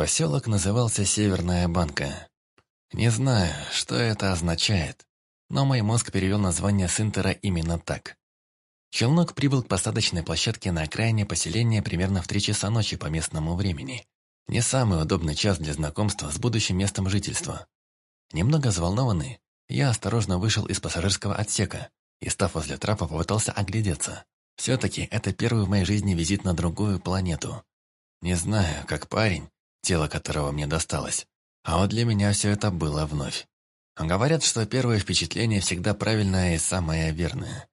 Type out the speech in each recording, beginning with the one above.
Поселок назывался Северная Банка. Не знаю, что это означает, но мой мозг перевел название Синтера именно так. Челнок прибыл к посадочной площадке на окраине поселения примерно в 3 часа ночи по местному времени. Не самый удобный час для знакомства с будущим местом жительства. Немного взволнованный, я осторожно вышел из пассажирского отсека и, став возле трапа, попытался оглядеться. Все-таки это первый в моей жизни визит на другую планету. Не знаю, как парень, тело которого мне досталось. А вот для меня все это было вновь. Говорят, что первое впечатление всегда правильное и самое верное.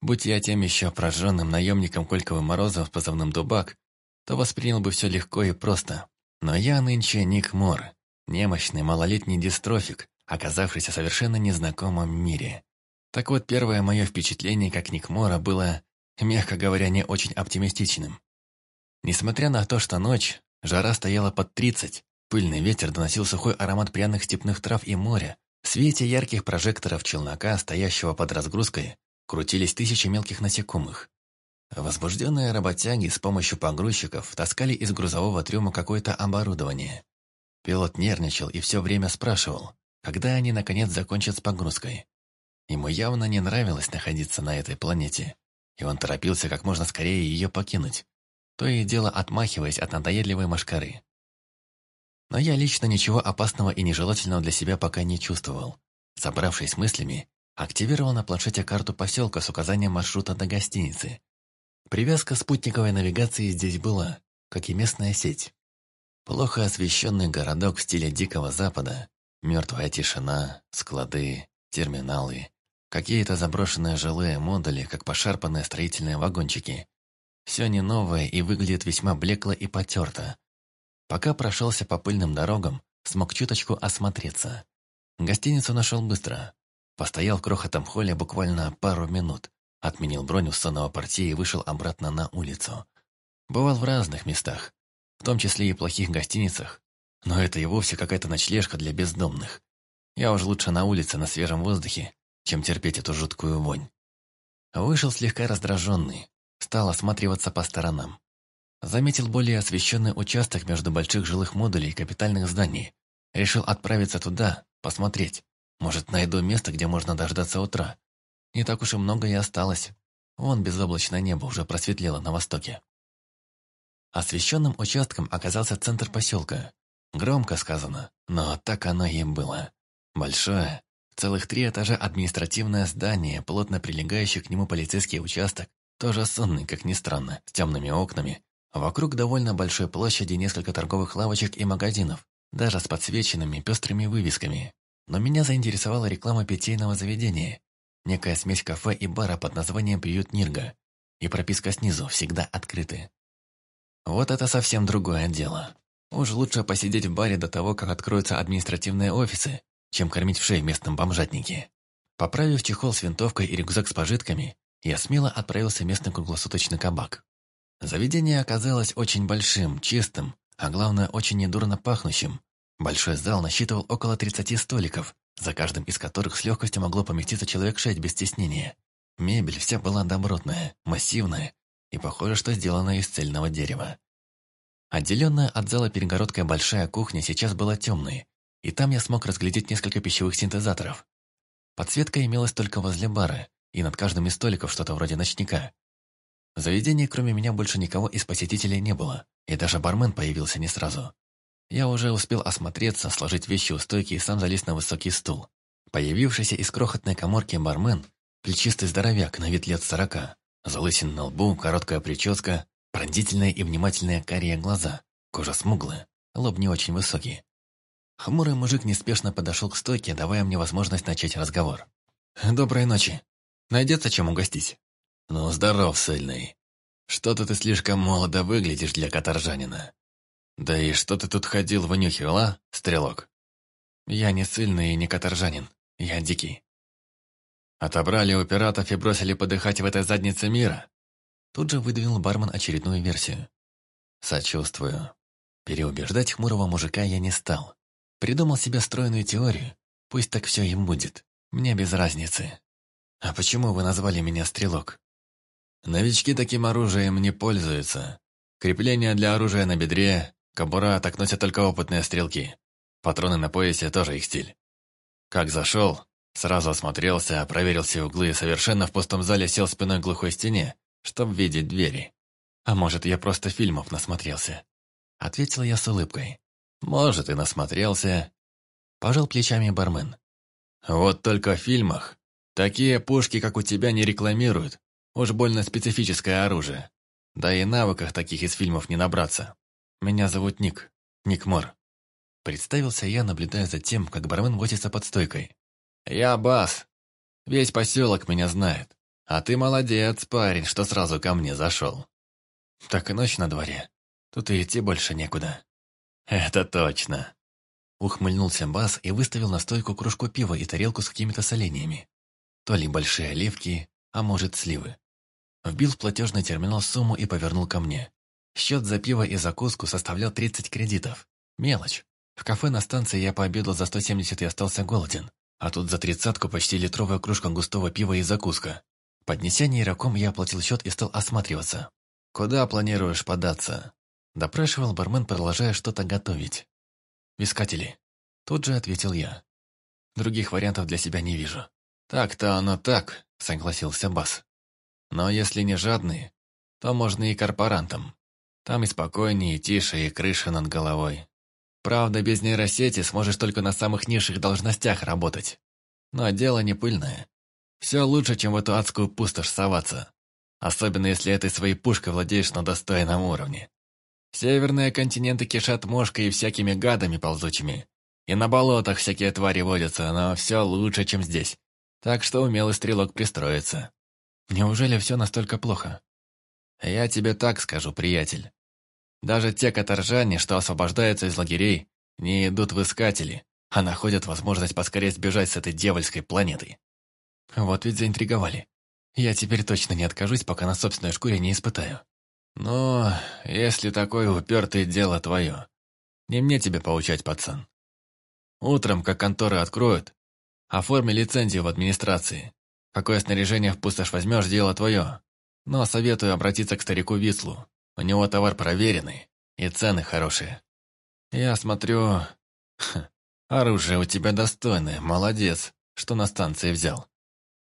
Будь я тем еще прожженным наемником Кольковым Морозом с позывным «Дубак», то воспринял бы все легко и просто. Но я нынче Ник Мор, немощный малолетний дистрофик, оказавшийся в совершенно незнакомом мире. Так вот, первое мое впечатление как Ник Мора было, мягко говоря, не очень оптимистичным. Несмотря на то, что ночь, Жара стояла под тридцать. Пыльный ветер доносил сухой аромат пряных степных трав и моря. В свете ярких прожекторов челнока, стоящего под разгрузкой, крутились тысячи мелких насекомых. Возбужденные работяги с помощью погрузчиков таскали из грузового трюма какое-то оборудование. Пилот нервничал и все время спрашивал, когда они наконец закончат с погрузкой. Ему явно не нравилось находиться на этой планете, и он торопился как можно скорее ее покинуть то и дело отмахиваясь от надоедливой машкары. Но я лично ничего опасного и нежелательного для себя пока не чувствовал. Собравшись мыслями, активировал на планшете карту поселка с указанием маршрута до гостиницы. Привязка спутниковой навигации здесь была, как и местная сеть. Плохо освещенный городок в стиле Дикого Запада, мертвая тишина, склады, терминалы, какие-то заброшенные жилые модули, как пошарпанные строительные вагончики, все не новое и выглядит весьма блекло и потерто. Пока прошелся по пыльным дорогам, смог чуточку осмотреться. Гостиницу нашел быстро. Постоял в крохотом холле буквально пару минут, отменил броню у сонного партии и вышел обратно на улицу. Бывал в разных местах, в том числе и плохих гостиницах, но это и вовсе какая-то ночлежка для бездомных. Я уж лучше на улице на свежем воздухе, чем терпеть эту жуткую вонь. Вышел слегка раздраженный, стал осматриваться по сторонам. Заметил более освещенный участок между больших жилых модулей и капитальных зданий. Решил отправиться туда, посмотреть. Может, найду место, где можно дождаться утра. Не так уж и много и осталось. Вон безоблачное небо уже просветлело на востоке. Освещенным участком оказался центр поселка. Громко сказано, но так оно и было. Большое, целых три этажа административное здание, плотно прилегающий к нему полицейский участок, тоже сонный, как ни странно, с темными окнами. Вокруг довольно большой площади несколько торговых лавочек и магазинов, даже с подсвеченными пестрыми вывесками. Но меня заинтересовала реклама питейного заведения. Некая смесь кафе и бара под названием «Приют Нирга». И прописка снизу всегда открыты. Вот это совсем другое дело. Уж лучше посидеть в баре до того, как откроются административные офисы, чем кормить в шее местном бомжатнике. Поправив чехол с винтовкой и рюкзак с пожитками, я смело отправился в местный круглосуточный кабак. Заведение оказалось очень большим, чистым, а главное, очень недурно пахнущим. Большой зал насчитывал около 30 столиков, за каждым из которых с легкостью могло поместиться человек шесть без стеснения. Мебель вся была добротная, массивная и, похоже, что сделана из цельного дерева. Отделенная от зала перегородкой большая кухня сейчас была темной, и там я смог разглядеть несколько пищевых синтезаторов. Подсветка имелась только возле бара, и над каждым из столиков что-то вроде ночника. В заведении кроме меня больше никого из посетителей не было, и даже бармен появился не сразу. Я уже успел осмотреться, сложить вещи у стойки и сам залез на высокий стул. Появившийся из крохотной коморки бармен, плечистый здоровяк на вид лет сорока, залысин на лбу, короткая прическа, пронзительные и внимательные карие глаза, кожа смуглая, лоб не очень высокий. Хмурый мужик неспешно подошел к стойке, давая мне возможность начать разговор. «Доброй ночи», Найдется чем угостить. Ну, здоров, сыльный. Что-то ты слишком молодо выглядишь для каторжанина. Да и что ты тут ходил, вынюхивал, а, стрелок? Я не сыльный и не каторжанин. Я дикий. Отобрали у пиратов и бросили подыхать в этой заднице мира. Тут же выдавил бармен очередную версию. Сочувствую. Переубеждать хмурого мужика я не стал. Придумал себе стройную теорию. Пусть так все им будет. Мне без разницы. «А почему вы назвали меня Стрелок?» «Новички таким оружием не пользуются. Крепление для оружия на бедре, кобура так носят только опытные стрелки. Патроны на поясе тоже их стиль. Как зашел, сразу осмотрелся, проверил все углы и совершенно в пустом зале сел спиной к глухой стене, чтобы видеть двери. А может, я просто фильмов насмотрелся?» Ответил я с улыбкой. «Может, и насмотрелся». Пожал плечами бармен. «Вот только в фильмах Такие пушки, как у тебя, не рекламируют. Уж больно специфическое оружие. Да и навыках таких из фильмов не набраться. Меня зовут Ник. Ник Мор. Представился я, наблюдая за тем, как бармен возится под стойкой. «Я Бас. Весь поселок меня знает. А ты молодец, парень, что сразу ко мне зашел». «Так и ночь на дворе. Тут и идти больше некуда». «Это точно». Ухмыльнулся Бас и выставил на стойку кружку пива и тарелку с какими-то соленьями то ли большие оливки, а может сливы. Вбил в платежный терминал сумму и повернул ко мне. Счет за пиво и закуску составлял 30 кредитов. Мелочь. В кафе на станции я пообедал за 170 и остался голоден. А тут за тридцатку почти литровая кружка густого пива и закуска. Поднеся нейроком, я оплатил счет и стал осматриваться. «Куда планируешь податься?» Допрашивал бармен, продолжая что-то готовить. «Искатели». Тут же ответил я. Других вариантов для себя не вижу. «Так-то оно так», — согласился Бас. «Но если не жадные, то можно и корпорантам. Там и спокойнее, и тише, и крыша над головой. Правда, без нейросети сможешь только на самых низших должностях работать. Но дело не пыльное. Все лучше, чем в эту адскую пустошь соваться. Особенно, если этой своей пушкой владеешь на достойном уровне. Северные континенты кишат мошкой и всякими гадами ползучими. И на болотах всякие твари водятся, но все лучше, чем здесь. Так что умелый стрелок пристроится. Неужели все настолько плохо? Я тебе так скажу, приятель. Даже те каторжане, что освобождаются из лагерей, не идут в искатели, а находят возможность поскорее сбежать с этой дьявольской планеты. Вот ведь заинтриговали. Я теперь точно не откажусь, пока на собственной шкуре не испытаю. Но если такое упертое дело твое, не мне тебя получать, пацан. Утром, как конторы откроют, Оформи лицензию в администрации. Какое снаряжение в пустошь возьмешь, дело твое. Но советую обратиться к старику Вислу. У него товар проверенный, и цены хорошие. Я смотрю... Ха, оружие у тебя достойное, молодец, что на станции взял.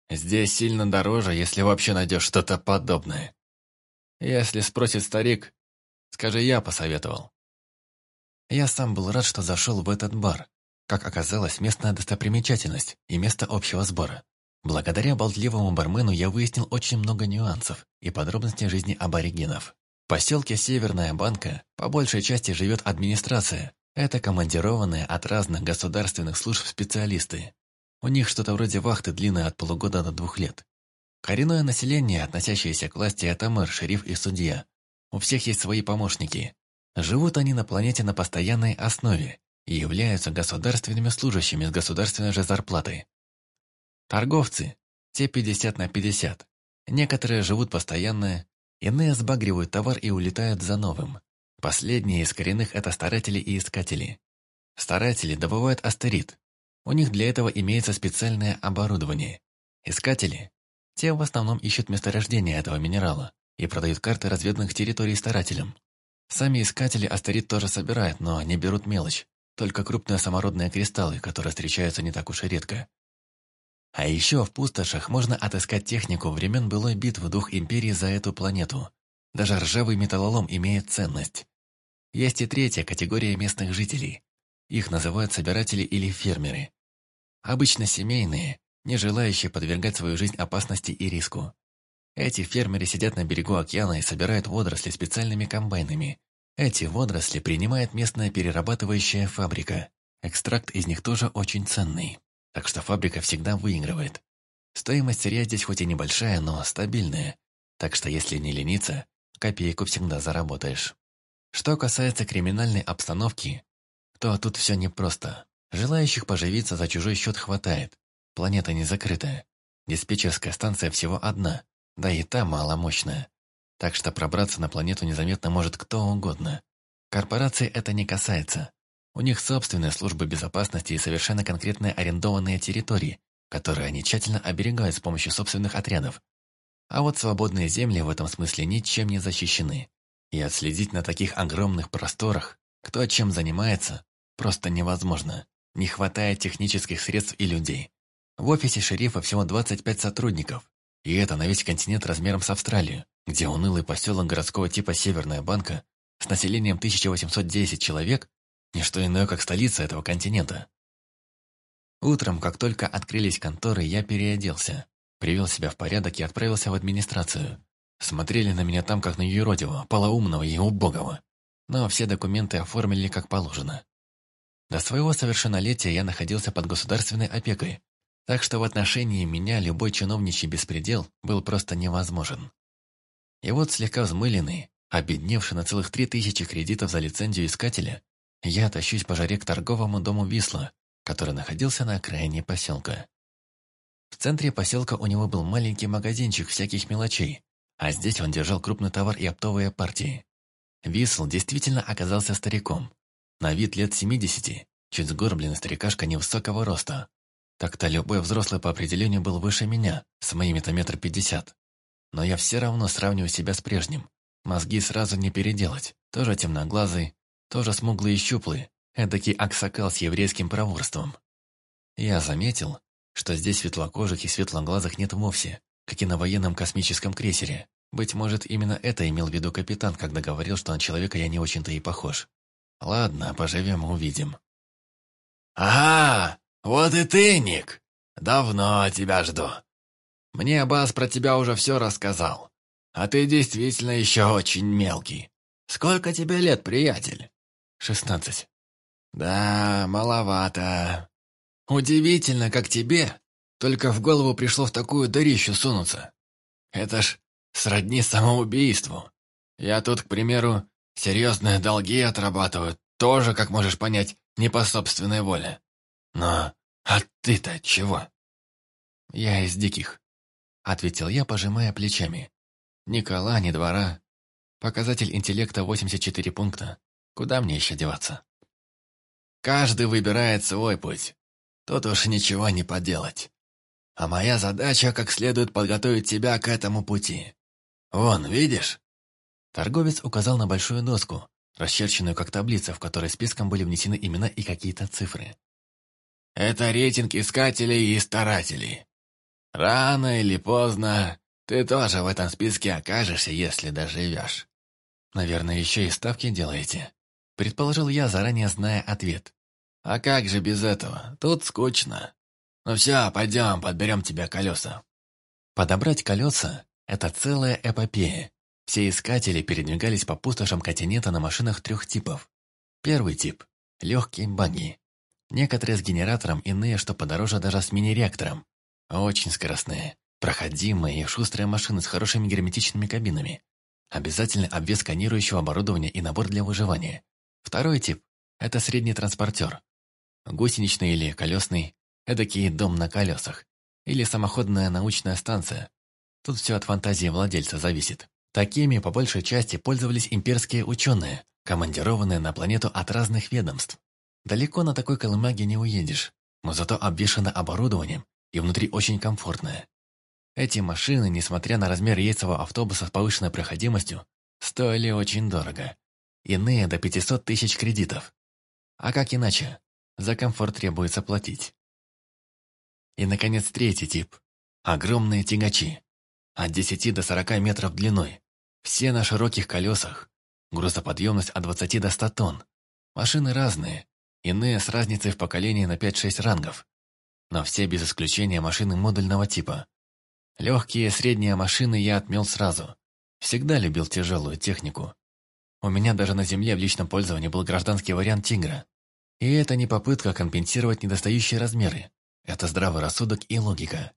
Здесь сильно дороже, если вообще найдешь что-то подобное. Если спросит старик, скажи, я посоветовал. Я сам был рад, что зашел в этот бар. Как оказалось, местная достопримечательность и место общего сбора. Благодаря болтливому бармену я выяснил очень много нюансов и подробностей жизни аборигенов. В поселке Северная Банка по большей части живет администрация. Это командированные от разных государственных служб специалисты. У них что-то вроде вахты длинная от полугода до двух лет. Коренное население, относящееся к власти, это мэр, шериф и судья. У всех есть свои помощники. Живут они на планете на постоянной основе являются государственными служащими с государственной же зарплатой. Торговцы – те 50 на 50. Некоторые живут постоянно, иные сбагривают товар и улетают за новым. Последние из коренных – это старатели и искатели. Старатели добывают астерит. У них для этого имеется специальное оборудование. Искатели – те в основном ищут месторождение этого минерала и продают карты разведных территорий старателям. Сами искатели астерит тоже собирают, но они берут мелочь только крупные самородные кристаллы, которые встречаются не так уж и редко. А еще в пустошах можно отыскать технику времен былой битвы двух империй за эту планету. Даже ржавый металлолом имеет ценность. Есть и третья категория местных жителей. Их называют собиратели или фермеры. Обычно семейные, не желающие подвергать свою жизнь опасности и риску. Эти фермеры сидят на берегу океана и собирают водоросли специальными комбайнами, эти водоросли принимает местная перерабатывающая фабрика. Экстракт из них тоже очень ценный, так что фабрика всегда выигрывает. Стоимость сырья здесь хоть и небольшая, но стабильная, так что если не лениться, копейку всегда заработаешь. Что касается криминальной обстановки, то тут все непросто. Желающих поживиться за чужой счет хватает. Планета не закрытая. Диспетчерская станция всего одна, да и та маломощная так что пробраться на планету незаметно может кто угодно. Корпорации это не касается. У них собственные службы безопасности и совершенно конкретные арендованные территории, которые они тщательно оберегают с помощью собственных отрядов. А вот свободные земли в этом смысле ничем не защищены. И отследить на таких огромных просторах, кто чем занимается, просто невозможно. Не хватает технических средств и людей. В офисе шерифа всего 25 сотрудников, и это на весь континент размером с Австралию где унылый поселок городского типа Северная Банка с населением 1810 человек – ничто иное, как столица этого континента. Утром, как только открылись конторы, я переоделся, привел себя в порядок и отправился в администрацию. Смотрели на меня там, как на юродивого, полоумного и убогого. Но все документы оформили как положено. До своего совершеннолетия я находился под государственной опекой, так что в отношении меня любой чиновничий беспредел был просто невозможен и вот слегка взмыленный, обедневший на целых три тысячи кредитов за лицензию искателя, я тащусь по жаре к торговому дому Висла, который находился на окраине поселка. В центре поселка у него был маленький магазинчик всяких мелочей, а здесь он держал крупный товар и оптовые партии. Висл действительно оказался стариком. На вид лет 70, чуть сгорбленный старикашка невысокого роста. Так-то любой взрослый по определению был выше меня, с моими-то метр пятьдесят. Но я все равно сравниваю себя с прежним. Мозги сразу не переделать. Тоже темноглазый, тоже смуглый и щуплый. Эдакий аксакал с еврейским проворством. Я заметил, что здесь светлокожих и светлоглазых нет вовсе, как и на военном космическом крейсере. Быть может, именно это имел в виду капитан, когда говорил, что на человека я не очень-то и похож. Ладно, поживем, увидим. «Ага, вот и ты, Ник! Давно тебя жду!» Мне Аббас про тебя уже все рассказал. А ты действительно еще очень мелкий. Сколько тебе лет, приятель? Шестнадцать. Да, маловато. Удивительно, как тебе. Только в голову пришло в такую дырищу сунуться. Это ж сродни самоубийству. Я тут, к примеру, серьезные долги отрабатываю, тоже, как можешь понять, не по собственной воле. Но, а ты-то чего? Я из диких ответил я, пожимая плечами. Никола, ни двора. Показатель интеллекта 84 пункта. Куда мне еще деваться? Каждый выбирает свой путь. Тут уж ничего не поделать. А моя задача как следует подготовить тебя к этому пути. Вон, видишь? Торговец указал на большую доску, расчерченную как таблица, в которой списком были внесены имена и какие-то цифры. Это рейтинг искателей и старателей. Рано или поздно ты тоже в этом списке окажешься, если доживешь. Наверное, еще и ставки делаете. Предположил я, заранее зная ответ. А как же без этого? Тут скучно. Ну все, пойдем, подберем тебе колеса. Подобрать колеса – это целая эпопея. Все искатели передвигались по пустошам континента на машинах трех типов. Первый тип – легкие баги. Некоторые с генератором, иные, что подороже даже с мини-реактором. Очень скоростные. Проходимые и шустрая машина с хорошими герметичными кабинами. Обязательно обвес сканирующего оборудования и набор для выживания. Второй тип – это средний транспортер. Гусеничный или колесный – эдакий дом на колесах. Или самоходная научная станция. Тут все от фантазии владельца зависит. Такими по большей части пользовались имперские ученые, командированные на планету от разных ведомств. Далеко на такой колымаге не уедешь, но зато обвешано оборудованием и внутри очень комфортная. Эти машины, несмотря на размер яйцевого автобуса с повышенной проходимостью, стоили очень дорого. Иные до 500 тысяч кредитов. А как иначе? За комфорт требуется платить. И, наконец, третий тип. Огромные тягачи. От 10 до 40 метров длиной. Все на широких колесах. Грузоподъемность от 20 до 100 тонн. Машины разные. Иные с разницей в поколении на 5-6 рангов но все без исключения машины модульного типа. Легкие и средние машины я отмел сразу. Всегда любил тяжелую технику. У меня даже на земле в личном пользовании был гражданский вариант «Тигра». И это не попытка компенсировать недостающие размеры. Это здравый рассудок и логика.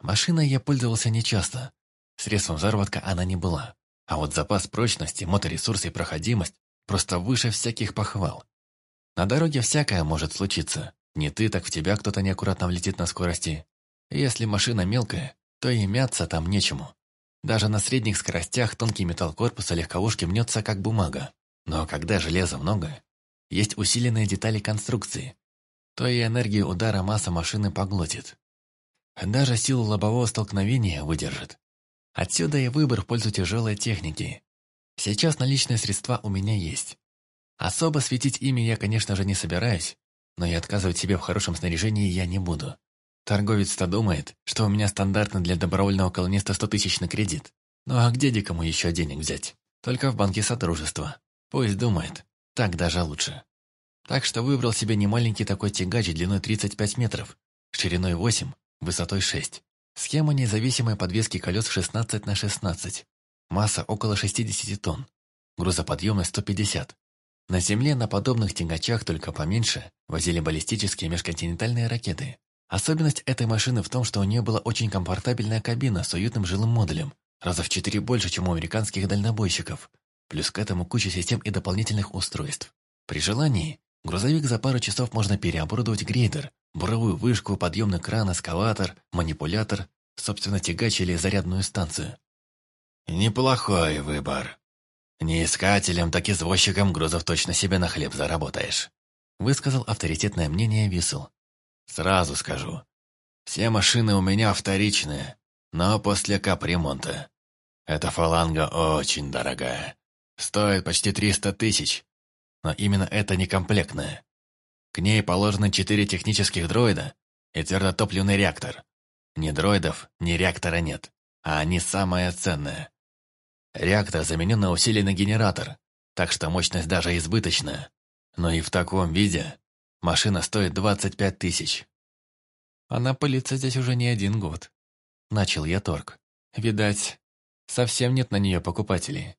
Машиной я пользовался нечасто. Средством заработка она не была. А вот запас прочности, моторесурс и проходимость просто выше всяких похвал. На дороге всякое может случиться. Не ты, так в тебя кто-то неаккуратно влетит на скорости. Если машина мелкая, то и мяться там нечему. Даже на средних скоростях тонкий металл корпуса легковушки мнется как бумага. Но когда железа много, есть усиленные детали конструкции, то и энергию удара масса машины поглотит. Даже силу лобового столкновения выдержит. Отсюда и выбор в пользу тяжелой техники. Сейчас наличные средства у меня есть. Особо светить ими я, конечно же, не собираюсь, но и отказывать себе в хорошем снаряжении я не буду. Торговец-то думает, что у меня стандартно для добровольного колониста 100 тысяч на кредит. Ну а где дикому еще денег взять? Только в банке Содружества. Пусть думает. Так даже лучше. Так что выбрал себе немаленький такой тягач длиной 35 метров, шириной 8, высотой 6. Схема независимой подвески колес 16 на 16. Масса около 60 тонн. Грузоподъемность 150. На Земле на подобных тягачах только поменьше возили баллистические межконтинентальные ракеты. Особенность этой машины в том, что у нее была очень комфортабельная кабина с уютным жилым модулем, раза в четыре больше, чем у американских дальнобойщиков. Плюс к этому куча систем и дополнительных устройств. При желании, грузовик за пару часов можно переоборудовать грейдер, буровую вышку, подъемный кран, эскалатор, манипулятор, собственно тягач или зарядную станцию. «Неплохой выбор», «Неискателем так и извозчиком грузов точно себе на хлеб заработаешь», высказал авторитетное мнение Висл. «Сразу скажу. Все машины у меня вторичные, но после капремонта. Эта фаланга очень дорогая. Стоит почти 300 тысяч, но именно это некомплектная. К ней положены четыре технических дроида и твердотопливный реактор. Ни дроидов, ни реактора нет, а они самое ценное. Реактор заменен на усиленный генератор, так что мощность даже избыточная. Но и в таком виде машина стоит 25 тысяч. А Она пылится здесь уже не один год. Начал я торг. Видать, совсем нет на нее покупателей.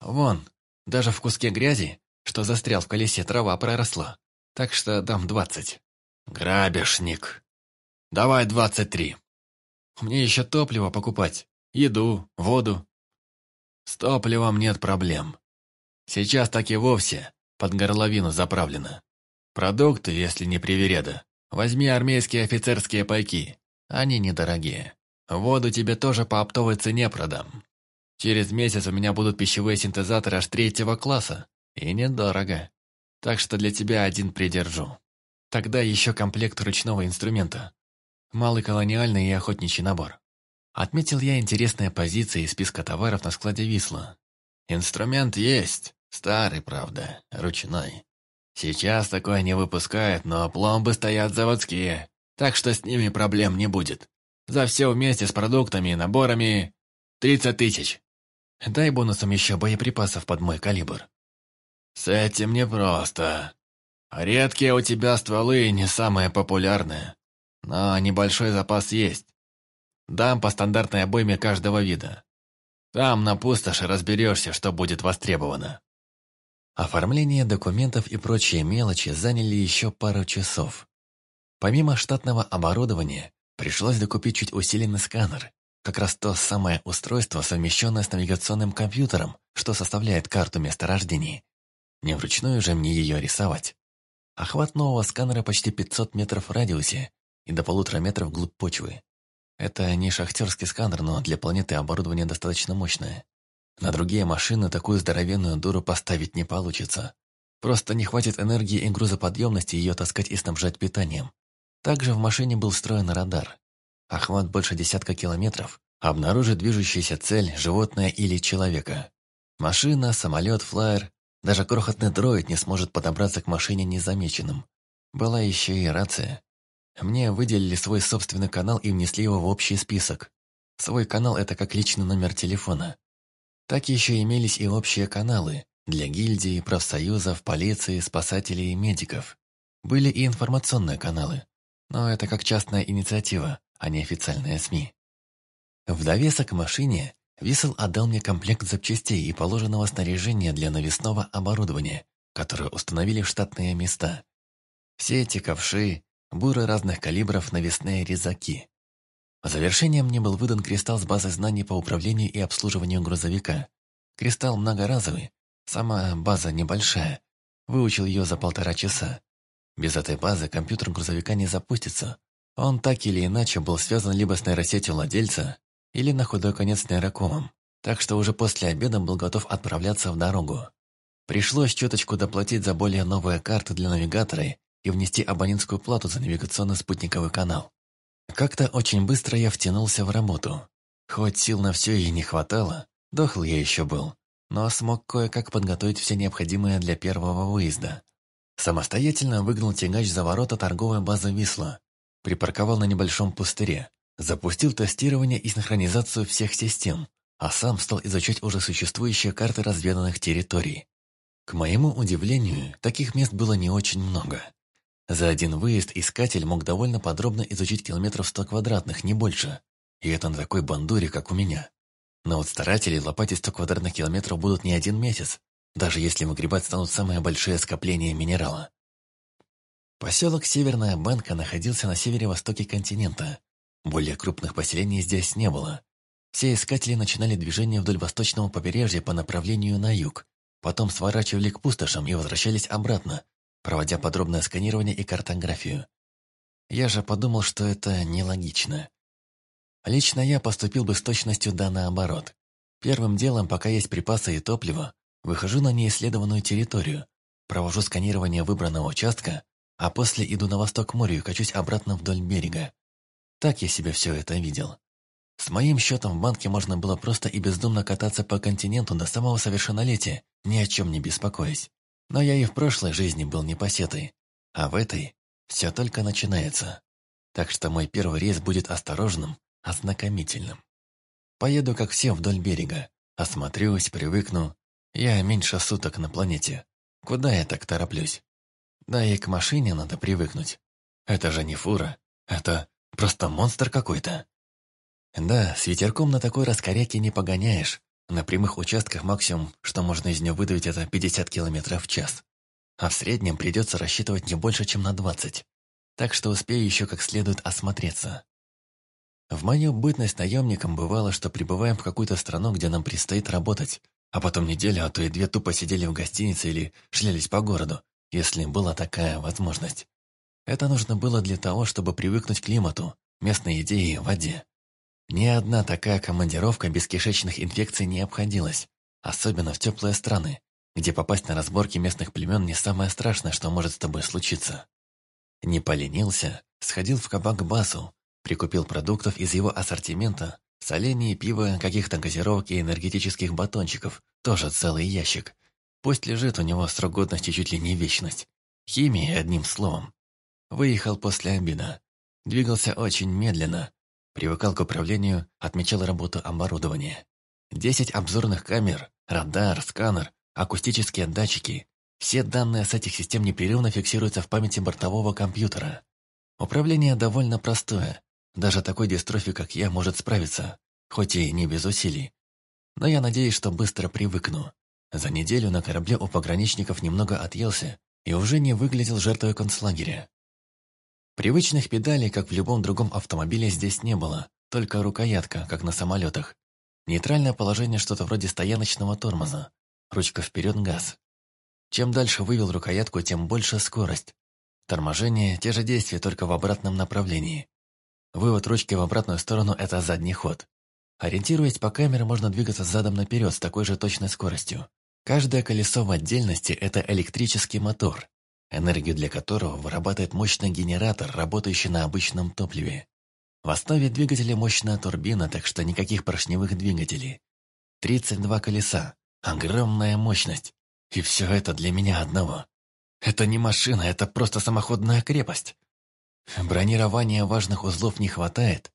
Вон, даже в куске грязи, что застрял в колесе, трава проросла. Так что дам 20. Грабежник. Давай 23. Мне еще топливо покупать, еду, воду, Стопли вам нет проблем. Сейчас так и вовсе под горловину заправлено. Продукты, если не привереда, возьми армейские офицерские пайки. Они недорогие. Воду тебе тоже по оптовой цене продам. Через месяц у меня будут пищевые синтезаторы аж третьего класса. И недорого. Так что для тебя один придержу. Тогда еще комплект ручного инструмента. Малый колониальный и охотничий набор. Отметил я интересные позиции из списка товаров на складе Висла. Инструмент есть. Старый, правда, ручной. Сейчас такое не выпускают, но пломбы стоят заводские, так что с ними проблем не будет. За все вместе с продуктами и наборами 30 тысяч. Дай бонусом еще боеприпасов под мой калибр. С этим непросто. Редкие у тебя стволы не самые популярные, но небольшой запас есть. Дам по стандартной обойме каждого вида. Там, на пустоши, разберешься, что будет востребовано». Оформление документов и прочие мелочи заняли еще пару часов. Помимо штатного оборудования, пришлось докупить чуть усиленный сканер, как раз то самое устройство, совмещенное с навигационным компьютером, что составляет карту месторождений. Не вручную же мне ее рисовать. Охват нового сканера почти 500 метров в радиусе и до полутора метров вглубь почвы. Это не шахтерский сканер, но для планеты оборудование достаточно мощное. На другие машины такую здоровенную дуру поставить не получится. Просто не хватит энергии и грузоподъемности ее таскать и снабжать питанием. Также в машине был встроен радар. Охват больше десятка километров. Обнаружит движущуюся цель, животное или человека. Машина, самолет, флайер, даже крохотный дроид не сможет подобраться к машине незамеченным. Была еще и рация. Мне выделили свой собственный канал и внесли его в общий список. Свой канал – это как личный номер телефона. Так еще имелись и общие каналы для гильдии, профсоюзов, полиции, спасателей и медиков. Были и информационные каналы, но это как частная инициатива, а не официальные СМИ. В довесок к машине Висел отдал мне комплект запчастей и положенного снаряжения для навесного оборудования, которое установили в штатные места. Все эти ковши, буры разных калибров навесные резаки. В завершение мне был выдан кристалл с базой знаний по управлению и обслуживанию грузовика. Кристалл многоразовый, сама база небольшая. Выучил ее за полтора часа. Без этой базы компьютер грузовика не запустится. Он так или иначе был связан либо с нейросетью владельца, или на худой конец с нейрокомом. Так что уже после обеда был готов отправляться в дорогу. Пришлось чуточку доплатить за более новые карты для навигатора и внести абонентскую плату за навигационный спутниковый канал. Как-то очень быстро я втянулся в работу. Хоть сил на все и не хватало, дохл я еще был, но смог кое-как подготовить все необходимое для первого выезда. Самостоятельно выгнал тягач за ворота торговой базы «Висла», припарковал на небольшом пустыре, запустил тестирование и синхронизацию всех систем, а сам стал изучать уже существующие карты разведанных территорий. К моему удивлению, таких мест было не очень много. За один выезд искатель мог довольно подробно изучить километров 100 квадратных, не больше. И это на такой бандуре, как у меня. Но вот старатели лопатить 100 квадратных километров будут не один месяц, даже если выгребать станут самые большие скопления минерала. Поселок Северная Банка находился на севере-востоке континента. Более крупных поселений здесь не было. Все искатели начинали движение вдоль восточного побережья по направлению на юг, потом сворачивали к пустошам и возвращались обратно, проводя подробное сканирование и картографию. Я же подумал, что это нелогично. Лично я поступил бы с точностью да наоборот. Первым делом, пока есть припасы и топливо, выхожу на неисследованную территорию, провожу сканирование выбранного участка, а после иду на восток к морю и качусь обратно вдоль берега. Так я себе все это видел. С моим счетом в банке можно было просто и бездумно кататься по континенту до самого совершеннолетия, ни о чем не беспокоясь. Но я и в прошлой жизни был не непоседой, а в этой все только начинается. Так что мой первый рейс будет осторожным, ознакомительным. Поеду, как все, вдоль берега. Осмотрюсь, привыкну. Я меньше суток на планете. Куда я так тороплюсь? Да и к машине надо привыкнуть. Это же не фура. Это просто монстр какой-то. Да, с ветерком на такой раскоряке не погоняешь, на прямых участках максимум, что можно из нее выдавить, это 50 км в час. А в среднем придется рассчитывать не больше, чем на 20. Так что успею еще как следует осмотреться. В мою бытность наемником бывало, что прибываем в какую-то страну, где нам предстоит работать, а потом неделю, а то и две тупо сидели в гостинице или шлялись по городу, если была такая возможность. Это нужно было для того, чтобы привыкнуть к климату, местной еде и воде. Ни одна такая командировка без кишечных инфекций не обходилась, особенно в теплые страны, где попасть на разборки местных племен не самое страшное, что может с тобой случиться. Не поленился, сходил в кабак Басу, прикупил продуктов из его ассортимента, соленье, пиво, каких-то газировок и энергетических батончиков, тоже целый ящик. Пусть лежит у него срок годности чуть ли не вечность. Химии одним словом. Выехал после обеда. Двигался очень медленно, привыкал к управлению, отмечал работу оборудования. 10 обзорных камер, радар, сканер, акустические датчики. Все данные с этих систем непрерывно фиксируются в памяти бортового компьютера. Управление довольно простое. Даже такой дистрофик, как я, может справиться, хоть и не без усилий. Но я надеюсь, что быстро привыкну. За неделю на корабле у пограничников немного отъелся и уже не выглядел жертвой концлагеря. Привычных педалей, как в любом другом автомобиле, здесь не было, только рукоятка, как на самолетах. Нейтральное положение что-то вроде стояночного тормоза. Ручка вперед – газ. Чем дальше вывел рукоятку, тем больше скорость. Торможение – те же действия, только в обратном направлении. Вывод ручки в обратную сторону – это задний ход. Ориентируясь по камере, можно двигаться задом наперед с такой же точной скоростью. Каждое колесо в отдельности – это электрический мотор, энергию для которого вырабатывает мощный генератор, работающий на обычном топливе. В основе двигателя мощная турбина, так что никаких поршневых двигателей. 32 колеса, огромная мощность. И все это для меня одного. Это не машина, это просто самоходная крепость. Бронирования важных узлов не хватает,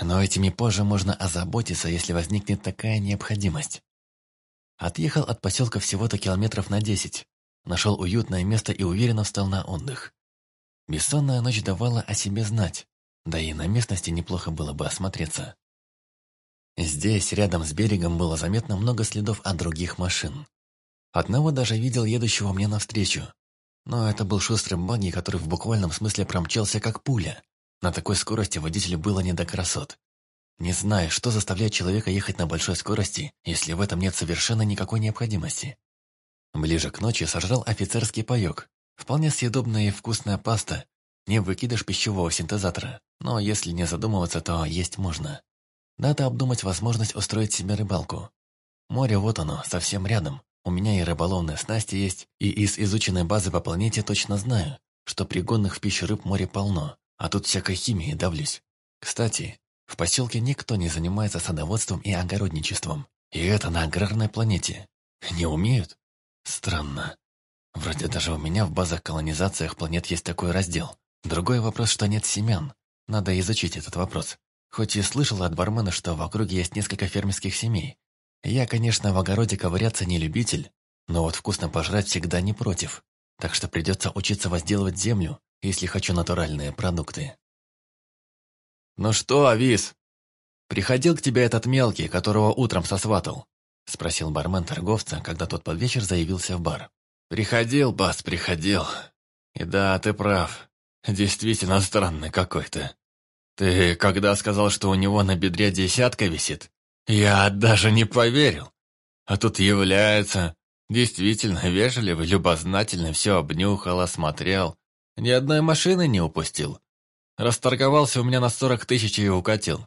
но этими позже можно озаботиться, если возникнет такая необходимость. Отъехал от поселка всего-то километров на 10 нашел уютное место и уверенно встал на отдых. Бессонная ночь давала о себе знать, да и на местности неплохо было бы осмотреться. Здесь, рядом с берегом, было заметно много следов от других машин. Одного даже видел едущего мне навстречу. Но это был шустрый багги, который в буквальном смысле промчался как пуля. На такой скорости водителю было не до красот. Не знаю, что заставляет человека ехать на большой скорости, если в этом нет совершенно никакой необходимости. Ближе к ночи сожрал офицерский паёк. Вполне съедобная и вкусная паста. Не выкидыш пищевого синтезатора. Но если не задумываться, то есть можно. Надо обдумать возможность устроить себе рыбалку. Море вот оно, совсем рядом. У меня и рыболовная снасть есть, и из изученной базы по планете точно знаю, что пригодных в пищу рыб море полно, а тут всякой химии давлюсь. Кстати, в поселке никто не занимается садоводством и огородничеством. И это на аграрной планете. Не умеют? Странно. Вроде даже у меня в базах колонизациях планет есть такой раздел. Другой вопрос, что нет семян. Надо изучить этот вопрос. Хоть и слышала от бармена, что в округе есть несколько фермерских семей. Я, конечно, в огороде ковыряться не любитель, но вот вкусно пожрать всегда не против. Так что придется учиться возделывать землю, если хочу натуральные продукты. «Ну что, Авис?» «Приходил к тебе этот мелкий, которого утром сосватал?» — спросил бармен торговца, когда тот под вечер заявился в бар. «Приходил, Бас, приходил. И да, ты прав. Действительно странный какой-то. Ты когда сказал, что у него на бедре десятка висит, я даже не поверил. А тут является. Действительно вежливый, любознательный, все обнюхал, осмотрел. Ни одной машины не упустил. Расторговался у меня на сорок тысяч и укатил.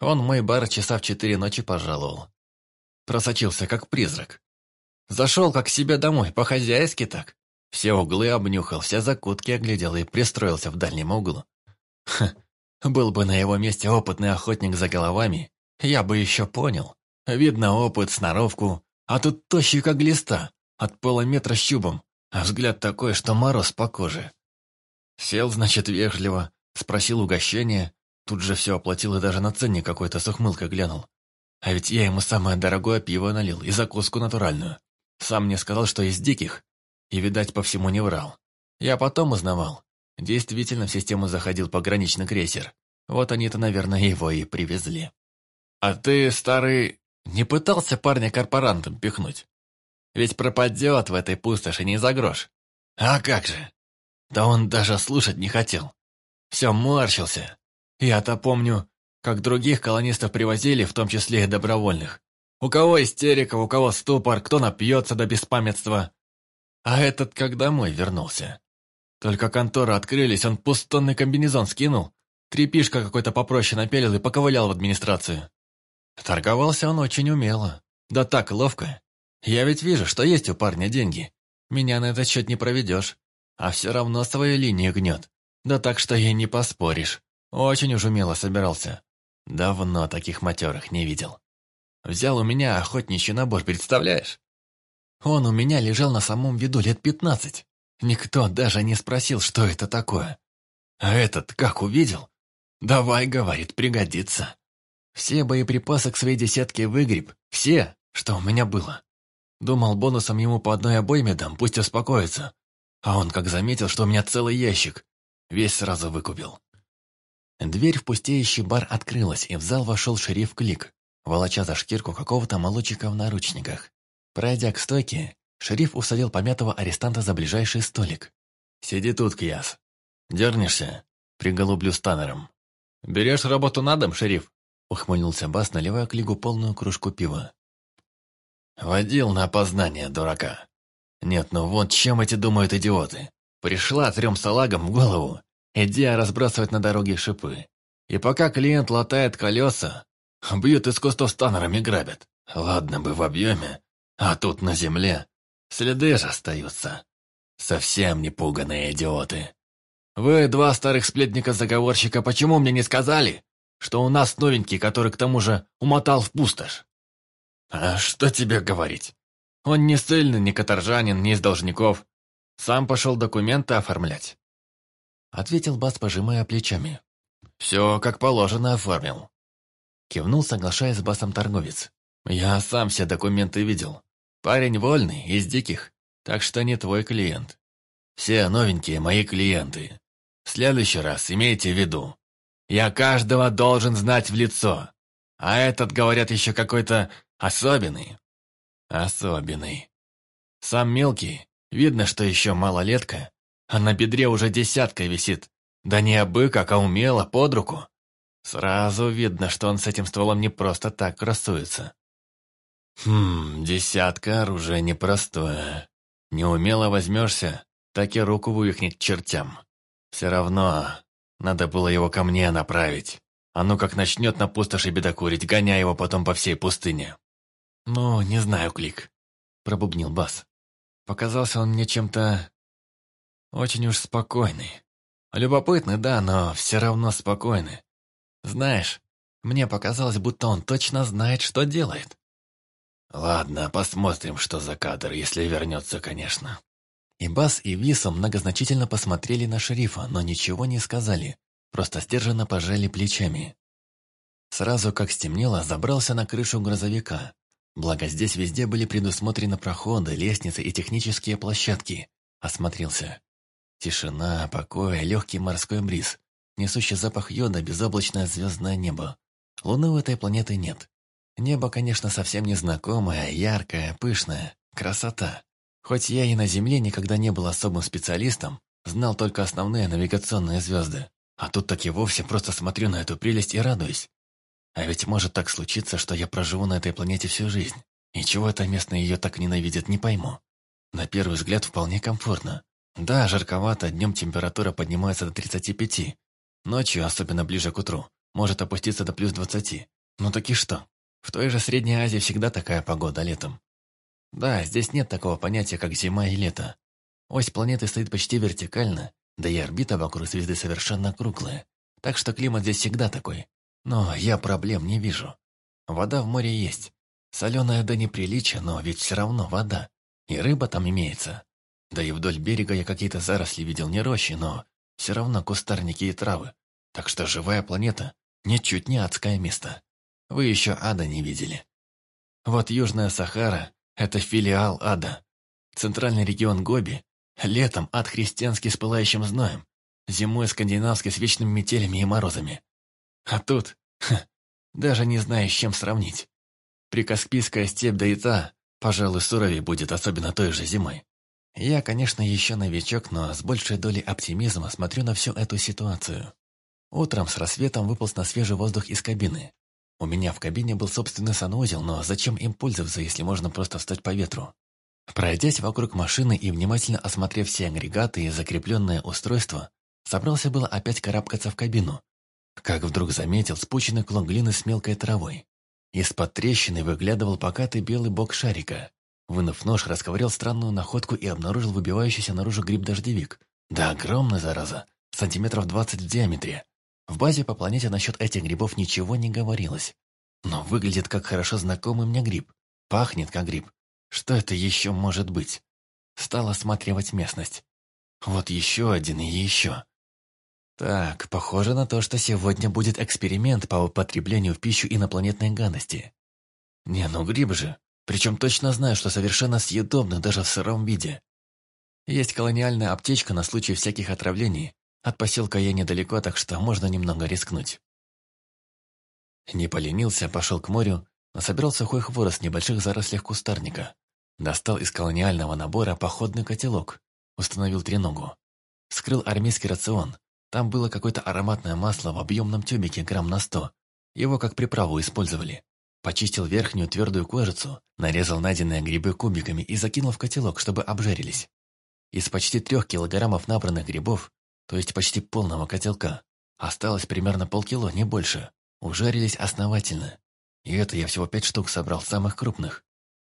Он мой бар часа в четыре ночи пожаловал. Просочился, как призрак. Зашел, как себе домой, по-хозяйски так. Все углы обнюхал, все закутки оглядел и пристроился в дальнем углу. Ха, был бы на его месте опытный охотник за головами, я бы еще понял. Видно опыт, сноровку, а тут тощий, как глиста, от полуметра щубом, а взгляд такой, что мороз по коже. Сел, значит, вежливо, спросил угощение, тут же все оплатил и даже на ценник какой-то с ухмылкой глянул. А ведь я ему самое дорогое пиво налил и закуску натуральную. Сам мне сказал, что из диких. И, видать, по всему не врал. Я потом узнавал. Действительно, в систему заходил пограничный крейсер. Вот они-то, наверное, его и привезли. А ты, старый, не пытался парня корпорантом пихнуть? Ведь пропадет в этой пустоши не за грош. А как же? Да он даже слушать не хотел. Все морщился. Я-то помню, как других колонистов привозили, в том числе и добровольных. У кого истерика, у кого ступор, кто напьется до беспамятства. А этот как домой вернулся. Только конторы открылись, он пустонный комбинезон скинул, трепишка какой-то попроще напелил и поковылял в администрацию. Торговался он очень умело. Да так ловко. Я ведь вижу, что есть у парня деньги. Меня на этот счет не проведешь. А все равно свою линию гнет. Да так, что ей не поспоришь. Очень уж умело собирался. Давно таких матерых не видел. Взял у меня охотничий набор, представляешь? Он у меня лежал на самом виду лет пятнадцать. Никто даже не спросил, что это такое. А этот, как увидел, «Давай, — говорит, — пригодится. Все боеприпасы к своей десятке выгреб, все, что у меня было. Думал, бонусом ему по одной обойме дам, пусть успокоится. А он как заметил, что у меня целый ящик, весь сразу выкупил. Дверь в пустеющий бар открылась, и в зал вошел шериф Клик, волоча за шкирку какого-то молодчика в наручниках. Пройдя к стойке, шериф усадил помятого арестанта за ближайший столик. «Сиди тут, Кьяс. Дернешься?» Приголублю Станером. «Берешь работу на дом, шериф?» Ухмыльнулся Бас, наливая Клигу полную кружку пива. «Водил на опознание, дурака. Нет, ну вот чем эти думают идиоты. Пришла трем салагам в голову, Идея разбрасывать на дороге шипы. И пока клиент латает колеса, бьют из кустов станерами грабят. Ладно бы в объеме, а тут на земле. Следы же остаются. Совсем не пуганные идиоты. Вы, два старых сплетника-заговорщика, почему мне не сказали, что у нас новенький, который к тому же умотал в пустошь? А что тебе говорить? Он не ссыльный, не каторжанин, не из должников. Сам пошел документы оформлять ответил Бас, пожимая плечами. «Все, как положено, оформил». Кивнул, соглашаясь с Басом торговец. «Я сам все документы видел. Парень вольный, из диких, так что не твой клиент. Все новенькие мои клиенты. В следующий раз имейте в виду. Я каждого должен знать в лицо. А этот, говорят, еще какой-то особенный». «Особенный. Сам мелкий. Видно, что еще малолетка, а на бедре уже десятка висит. Да не абы, как а умело, под руку. Сразу видно, что он с этим стволом не просто так красуется. Хм, десятка оружия непростое. Неумело возьмешься, так и руку вывихнет к чертям. Все равно, надо было его ко мне направить. А ну как начнет на пустоши бедокурить, гоня его потом по всей пустыне. «Ну, не знаю, Клик», — пробубнил Бас. «Показался он мне чем-то очень уж спокойный. Любопытный, да, но все равно спокойный. Знаешь, мне показалось, будто он точно знает, что делает. Ладно, посмотрим, что за кадр, если вернется, конечно. И Бас, и Висо многозначительно посмотрели на шерифа, но ничего не сказали, просто сдержанно пожали плечами. Сразу как стемнело, забрался на крышу грузовика. Благо здесь везде были предусмотрены проходы, лестницы и технические площадки. Осмотрелся. Тишина, покой, легкий морской бриз, несущий запах йода, безоблачное звездное небо. Луны у этой планеты нет. Небо, конечно, совсем незнакомое, яркое, пышное. Красота. Хоть я и на Земле никогда не был особым специалистом, знал только основные навигационные звезды. А тут так и вовсе просто смотрю на эту прелесть и радуюсь. А ведь может так случиться, что я проживу на этой планете всю жизнь. И чего это местные ее так ненавидят, не пойму. На первый взгляд вполне комфортно. Да, жарковато, днем температура поднимается до 35. Ночью, особенно ближе к утру, может опуститься до плюс 20. Ну так и что? В той же Средней Азии всегда такая погода летом. Да, здесь нет такого понятия, как зима и лето. Ось планеты стоит почти вертикально, да и орбита вокруг звезды совершенно круглая. Так что климат здесь всегда такой. Но я проблем не вижу. Вода в море есть. Соленая до неприличия, но ведь все равно вода. И рыба там имеется. Да и вдоль берега я какие-то заросли видел, не рощи, но все равно кустарники и травы. Так что живая планета ничуть не адское место. Вы еще ада не видели. Вот Южная Сахара – это филиал ада. Центральный регион Гоби – летом ад христианский с пылающим зноем, зимой скандинавский с вечными метелями и морозами. А тут, ха, даже не знаю, с чем сравнить. Прикаспийская степь да и та, пожалуй, суровее будет, особенно той же зимой. Я, конечно, еще новичок, но с большей долей оптимизма смотрю на всю эту ситуацию. Утром с рассветом выполз на свежий воздух из кабины. У меня в кабине был собственный санузел, но зачем им пользоваться, если можно просто встать по ветру? Пройдясь вокруг машины и внимательно осмотрев все агрегаты и закрепленное устройство, собрался было опять карабкаться в кабину. Как вдруг заметил спученный клон глины с мелкой травой. Из-под трещины выглядывал покатый белый бок шарика. Вынув нож, расковырял странную находку и обнаружил выбивающийся наружу гриб-дождевик. Да огромная зараза, сантиметров 20 в диаметре. В базе по планете насчет этих грибов ничего не говорилось. Но выглядит как хорошо знакомый мне гриб. Пахнет как гриб. Что это еще может быть? Стал осматривать местность. Вот еще один и еще. Так, похоже на то, что сегодня будет эксперимент по употреблению в пищу инопланетной гадости. Не, ну гриб же. Причем точно знаю, что совершенно съедобно даже в сыром виде. Есть колониальная аптечка на случай всяких отравлений. От поселка я недалеко, так что можно немного рискнуть. Не поленился, пошел к морю, насобирал сухой хворост в небольших зарослях кустарника. Достал из колониального набора походный котелок, установил треногу. Вскрыл армейский рацион. Там было какое-то ароматное масло в объемном тюбике грамм на сто. Его как приправу использовали. Почистил верхнюю твердую кожицу, нарезал найденные грибы кубиками и закинул в котелок, чтобы обжарились. Из почти трех килограммов набранных грибов, то есть почти полного котелка, осталось примерно полкило, не больше. Ужарились основательно. И это я всего пять штук собрал самых крупных.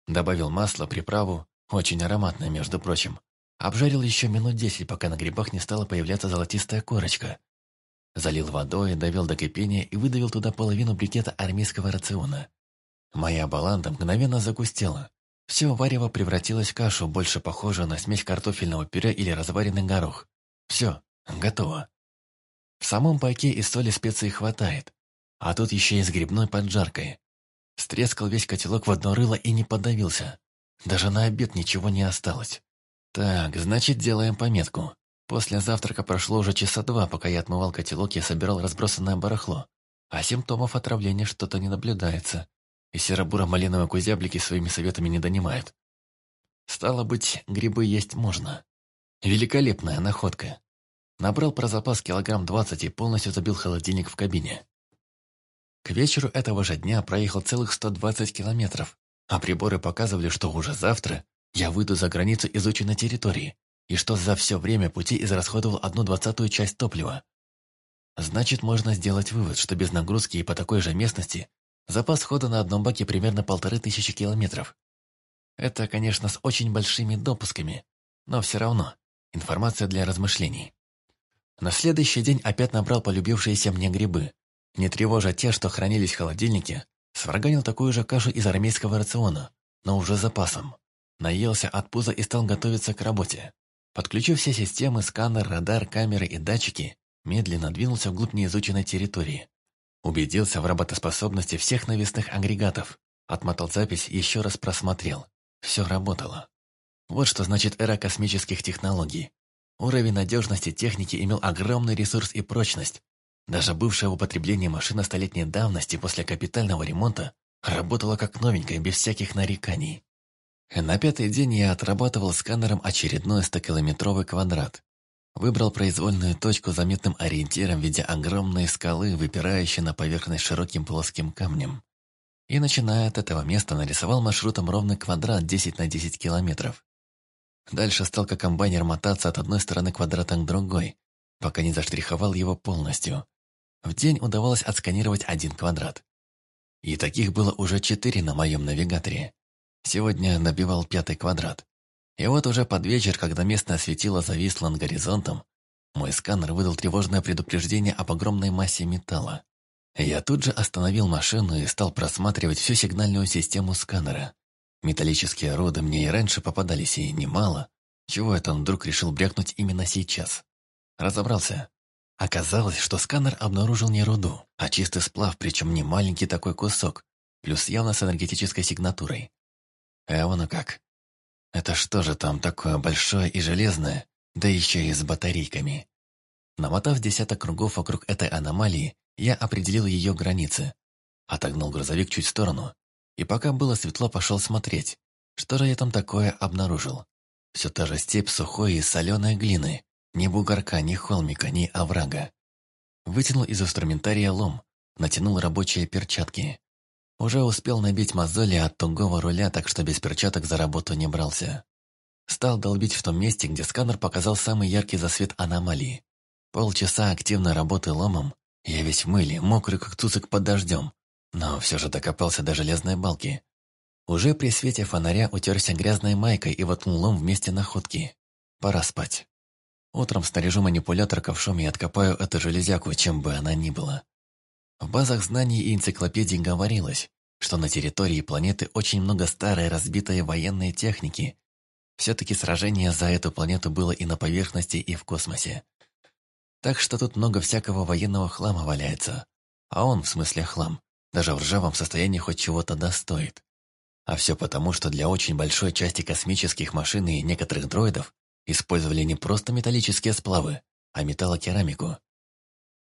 Добавил масло, приправу, очень ароматное, между прочим. Обжарил еще минут десять, пока на грибах не стала появляться золотистая корочка, залил водой, довел до кипения и выдавил туда половину брикета армейского рациона. Моя баланда мгновенно загустела. Все варево превратилось в кашу, больше похожую на смесь картофельного пюре или разваренный горох. Все, готово. В самом пайке и соли специй хватает. А тут еще и с грибной поджаркой. Стрескал весь котелок в одно рыло и не подавился. Даже на обед ничего не осталось. Так, значит, делаем пометку. После завтрака прошло уже часа два, пока я отмывал котелок, и собирал разбросанное барахло. А симптомов отравления что-то не наблюдается. И серо-буро-малиновые кузяблики своими советами не донимают. Стало быть, грибы есть можно. Великолепная находка. Набрал про запас килограмм двадцать и полностью забил холодильник в кабине. К вечеру этого же дня проехал целых 120 километров, а приборы показывали, что уже завтра я выйду за границу изученной территории и что за все время пути израсходовал одну двадцатую часть топлива. Значит, можно сделать вывод, что без нагрузки и по такой же местности запас хода на одном баке примерно полторы тысячи километров. Это, конечно, с очень большими допусками, но все равно информация для размышлений. На следующий день опять набрал полюбившиеся мне грибы. Не тревожа те, что хранились в холодильнике, сварганил такую же кашу из армейского рациона, но уже с запасом. Наелся от пуза и стал готовиться к работе. Подключив все системы, сканер, радар, камеры и датчики, медленно двинулся вглубь неизученной территории. Убедился в работоспособности всех навесных агрегатов. Отмотал запись, еще раз просмотрел. Все работало. Вот что значит эра космических технологий. Уровень надежности техники имел огромный ресурс и прочность. Даже бывшая в употреблении машина столетней давности после капитального ремонта работала как новенькая, без всяких нареканий. На пятый день я отрабатывал сканером очередной стокилометровый квадрат. Выбрал произвольную точку заметным ориентиром в виде огромной скалы, выпирающей на поверхность широким плоским камнем. И, начиная от этого места, нарисовал маршрутом ровный квадрат 10 на 10 километров. Дальше стал как комбайнер мотаться от одной стороны квадрата к другой, пока не заштриховал его полностью. В день удавалось отсканировать один квадрат. И таких было уже четыре на моем навигаторе. Сегодня набивал пятый квадрат. И вот уже под вечер, когда местное светило зависло над горизонтом, мой сканер выдал тревожное предупреждение об огромной массе металла. Я тут же остановил машину и стал просматривать всю сигнальную систему сканера. Металлические роды мне и раньше попадались, и немало. Чего это он вдруг решил брякнуть именно сейчас? Разобрался. Оказалось, что сканер обнаружил не руду, а чистый сплав, причем не маленький такой кусок, плюс явно с энергетической сигнатурой. А вон как. Это что же там такое большое и железное, да еще и с батарейками? Намотав десяток кругов вокруг этой аномалии, я определил ее границы. Отогнул грузовик чуть в сторону, и пока было светло, пошел смотреть, что же я там такое обнаружил. Все та же степь сухой и соленой глины, ни бугорка, ни холмика, ни оврага. Вытянул из инструментария лом, натянул рабочие перчатки. Уже успел набить мозоли от тугого руля, так что без перчаток за работу не брался. Стал долбить в том месте, где сканер показал самый яркий засвет аномалии. Полчаса активной работы ломом, я весь в мыле, мокрый как цуцик под дождем, но все же докопался до железной балки. Уже при свете фонаря утерся грязной майкой и воткнул лом вместе находки. Пора спать. Утром снаряжу манипулятор ковшом и откопаю эту железяку, чем бы она ни была. В базах знаний и энциклопедии говорилось, что на территории планеты очень много старой разбитой военной техники. Все-таки сражение за эту планету было и на поверхности, и в космосе. Так что тут много всякого военного хлама валяется. А он, в смысле хлам, даже в ржавом состоянии хоть чего-то достоит. А все потому, что для очень большой части космических машин и некоторых дроидов использовали не просто металлические сплавы, а металлокерамику.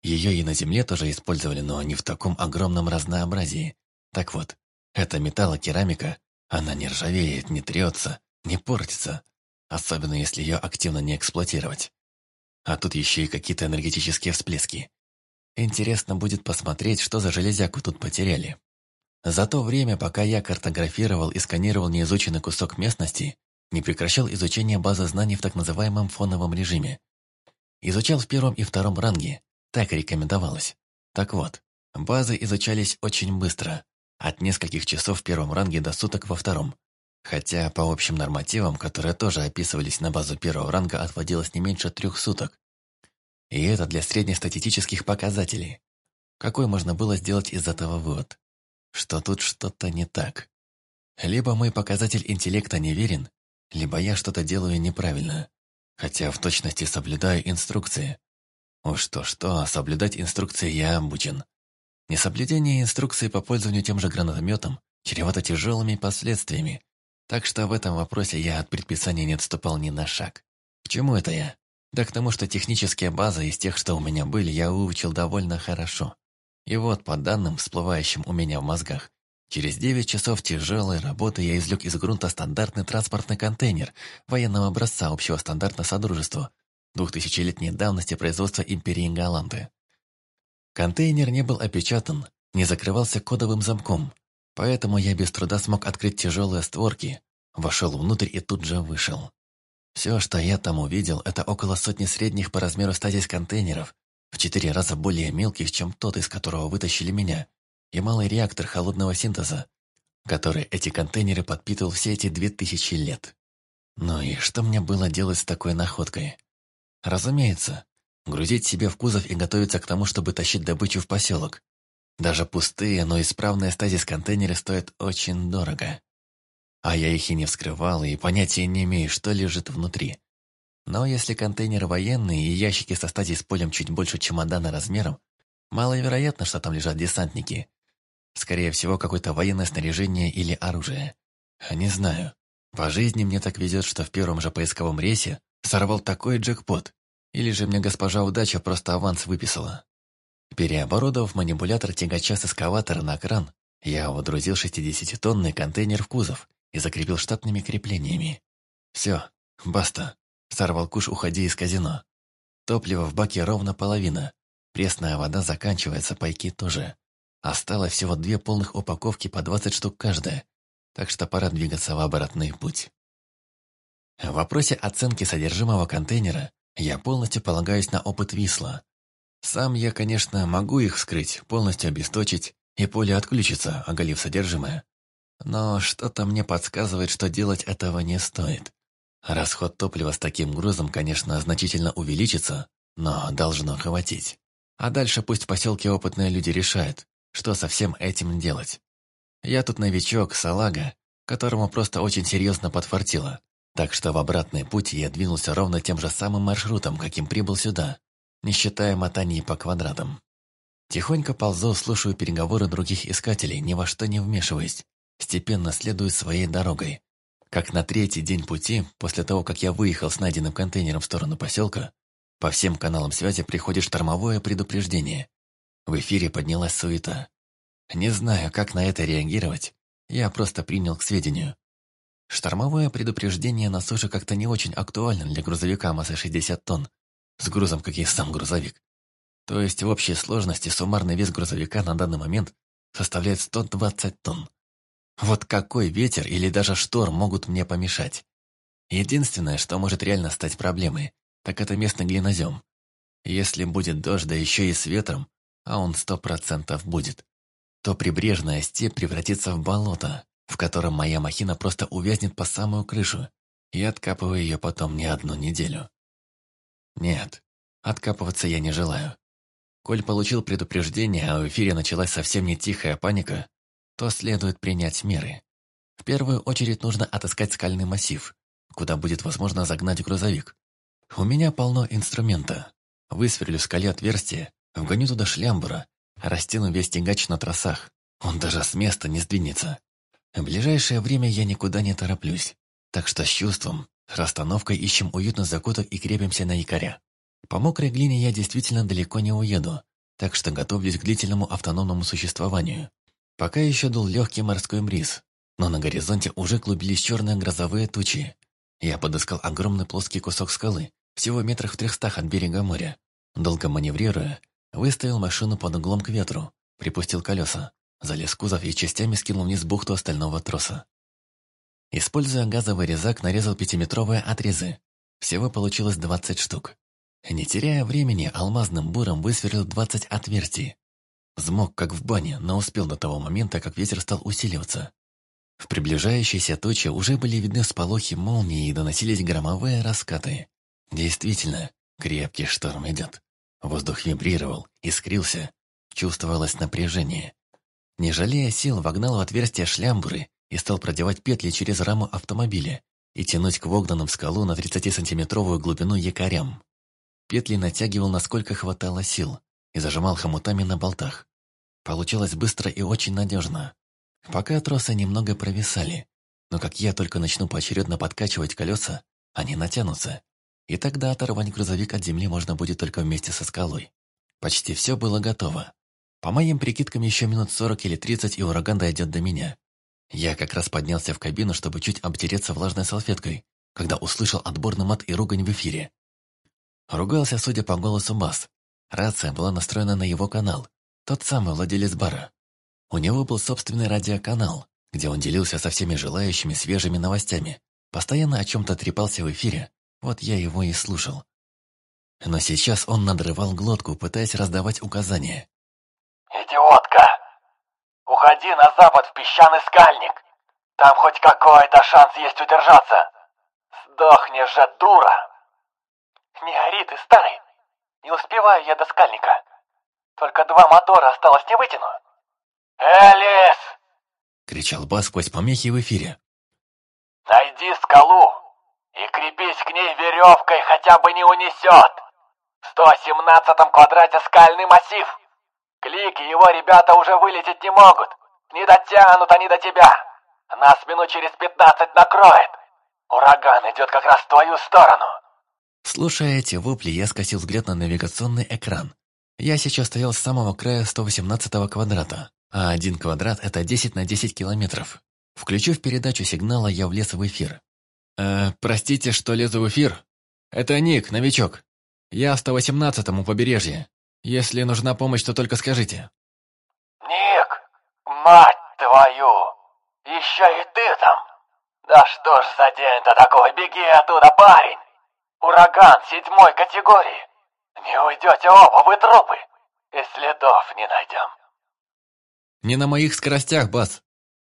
Ее и на Земле тоже использовали, но не в таком огромном разнообразии. Так вот, эта металлокерамика, она не ржавеет, не трется, не портится, особенно если ее активно не эксплуатировать. А тут еще и какие-то энергетические всплески. Интересно будет посмотреть, что за железяку тут потеряли. За то время, пока я картографировал и сканировал неизученный кусок местности, не прекращал изучение базы знаний в так называемом фоновом режиме. Изучал в первом и втором ранге, так рекомендовалось. Так вот, базы изучались очень быстро, от нескольких часов в первом ранге до суток во втором. Хотя по общим нормативам, которые тоже описывались на базу первого ранга, отводилось не меньше трех суток. И это для среднестатистических показателей. Какой можно было сделать из этого вывод? Что тут что-то не так. Либо мой показатель интеллекта неверен, либо я что-то делаю неправильно. Хотя в точности соблюдаю инструкции. Уж что-что, соблюдать инструкции я обучен. Несоблюдение инструкции по пользованию тем же гранатометом чревато тяжелыми последствиями, так что в этом вопросе я от предписания не отступал ни на шаг. К чему это я? Да к тому, что технические базы из тех, что у меня были, я выучил довольно хорошо. И вот, по данным, всплывающим у меня в мозгах, через 9 часов тяжелой работы я извлек из грунта стандартный транспортный контейнер военного образца общего стандарта Содружества двухтысячелетней давности производства империи Голланды. Контейнер не был опечатан, не закрывался кодовым замком, поэтому я без труда смог открыть тяжелые створки, вошел внутрь и тут же вышел. Все, что я там увидел, это около сотни средних по размеру стазис контейнеров, в четыре раза более мелких, чем тот, из которого вытащили меня, и малый реактор холодного синтеза, который эти контейнеры подпитывал все эти две тысячи лет. Ну и что мне было делать с такой находкой? Разумеется, грузить себе в кузов и готовиться к тому, чтобы тащить добычу в поселок. Даже пустые, но исправные стазис-контейнеры стоят очень дорого. А я их и не вскрывал, и понятия не имею, что лежит внутри. Но если контейнер военный и ящики со стазис полем чуть больше чемодана размером, маловероятно, что там лежат десантники. Скорее всего, какое-то военное снаряжение или оружие. Не знаю. По жизни мне так везет, что в первом же поисковом рейсе сорвал такой джекпот, или же мне госпожа удача просто аванс выписала. Переоборудовав манипулятор тягача с эскаватора на кран, я водрузил 60-тонный контейнер в кузов и закрепил штатными креплениями. Все, баста. Сорвал куш, уходи из казино. Топлива в баке ровно половина. Пресная вода заканчивается, пайки тоже. Осталось всего две полных упаковки по 20 штук каждая, так что пора двигаться в обратный путь. В вопросе оценки содержимого контейнера я полностью полагаюсь на опыт Висла. Сам я, конечно, могу их вскрыть, полностью обесточить, и поле отключится, оголив содержимое. Но что-то мне подсказывает, что делать этого не стоит. Расход топлива с таким грузом, конечно, значительно увеличится, но должно хватить. А дальше пусть в поселке опытные люди решают, что со всем этим делать. Я тут новичок, салага, которому просто очень серьезно подфартило. Так что в обратный путь я двинулся ровно тем же самым маршрутом, каким прибыл сюда, не считая мотаний по квадратам. Тихонько ползу, слушаю переговоры других искателей, ни во что не вмешиваясь, степенно следую своей дорогой. Как на третий день пути, после того, как я выехал с найденным контейнером в сторону поселка, по всем каналам связи приходит штормовое предупреждение. В эфире поднялась суета. Не знаю, как на это реагировать, я просто принял к сведению, Штормовое предупреждение на суше как-то не очень актуально для грузовика массой 60 тонн, с грузом, как и сам грузовик. То есть в общей сложности суммарный вес грузовика на данный момент составляет 120 тонн. Вот какой ветер или даже шторм могут мне помешать? Единственное, что может реально стать проблемой, так это местный глинозем. Если будет дождь, да еще и с ветром, а он сто процентов будет, то прибрежная степь превратится в болото в котором моя махина просто увязнет по самую крышу, и откапываю ее потом не одну неделю. Нет, откапываться я не желаю. Коль получил предупреждение, а в эфире началась совсем не тихая паника, то следует принять меры. В первую очередь нужно отыскать скальный массив, куда будет возможно загнать грузовик. У меня полно инструмента. Высверлю в скале отверстие, вгоню туда шлямбура, растяну весь тягач на тросах. Он даже с места не сдвинется. В ближайшее время я никуда не тороплюсь, так что с чувством, расстановкой ищем уютно закуток и крепимся на якоря. По мокрой глине я действительно далеко не уеду, так что готовлюсь к длительному автономному существованию. Пока еще дул легкий морской бриз, но на горизонте уже клубились черные грозовые тучи. Я подыскал огромный плоский кусок скалы, всего метрах в трехстах от берега моря. Долго маневрируя, выставил машину под углом к ветру, припустил колеса. Залез в кузов и частями скинул вниз бухту остального троса. Используя газовый резак, нарезал пятиметровые отрезы. Всего получилось 20 штук. Не теряя времени, алмазным буром высверлил 20 отверстий. Змог, как в бане, но успел до того момента, как ветер стал усиливаться. В приближающейся туче уже были видны сполохи молнии и доносились громовые раскаты. Действительно, крепкий шторм идет. Воздух вибрировал, искрился. Чувствовалось напряжение. Не жалея сил, вогнал в отверстие шлямбуры и стал продевать петли через раму автомобиля и тянуть к вогнанным в скалу на 30-сантиметровую глубину якорям. Петли натягивал, насколько хватало сил, и зажимал хомутами на болтах. Получалось быстро и очень надежно. Пока тросы немного провисали, но как я только начну поочередно подкачивать колеса, они натянутся. И тогда оторвать грузовик от земли можно будет только вместе со скалой. Почти все было готово. По моим прикидкам, еще минут сорок или тридцать, и ураган дойдет до меня. Я как раз поднялся в кабину, чтобы чуть обтереться влажной салфеткой, когда услышал отборный мат и ругань в эфире. Ругался, судя по голосу, Мас. Рация была настроена на его канал, тот самый владелец бара. У него был собственный радиоканал, где он делился со всеми желающими свежими новостями, постоянно о чем-то трепался в эфире, вот я его и слушал. Но сейчас он надрывал глотку, пытаясь раздавать указания идиотка! Уходи на запад в песчаный скальник! Там хоть какой-то шанс есть удержаться! Сдохнешь, же, дура!» «Не гори ты, старый! Не успеваю я до скальника! Только два мотора осталось не вытяну!» «Элис!» — кричал Бас сквозь помехи в эфире. «Найди скалу и крепись к ней веревкой, хотя бы не унесет! В 117 квадрате скальный массив!» Клики его ребята уже вылететь не могут. Не дотянут они до тебя. Нас минут через пятнадцать накроет. Ураган идет как раз в твою сторону. Слушая эти вопли, я скосил взгляд на навигационный экран. Я сейчас стоял с самого края 118 квадрата, а один квадрат — это 10 на 10 километров. Включив передачу сигнала, я влез в эфир. «Э, простите, что лезу в эфир. Это Ник, новичок. Я в 118-м у побережья. Если нужна помощь, то только скажите. Ник, мать твою! Еще и ты там! Да что ж за день-то такой? Беги оттуда, парень! Ураган седьмой категории! Не уйдете оба вы трупы! И следов не найдем. Не на моих скоростях, Бас.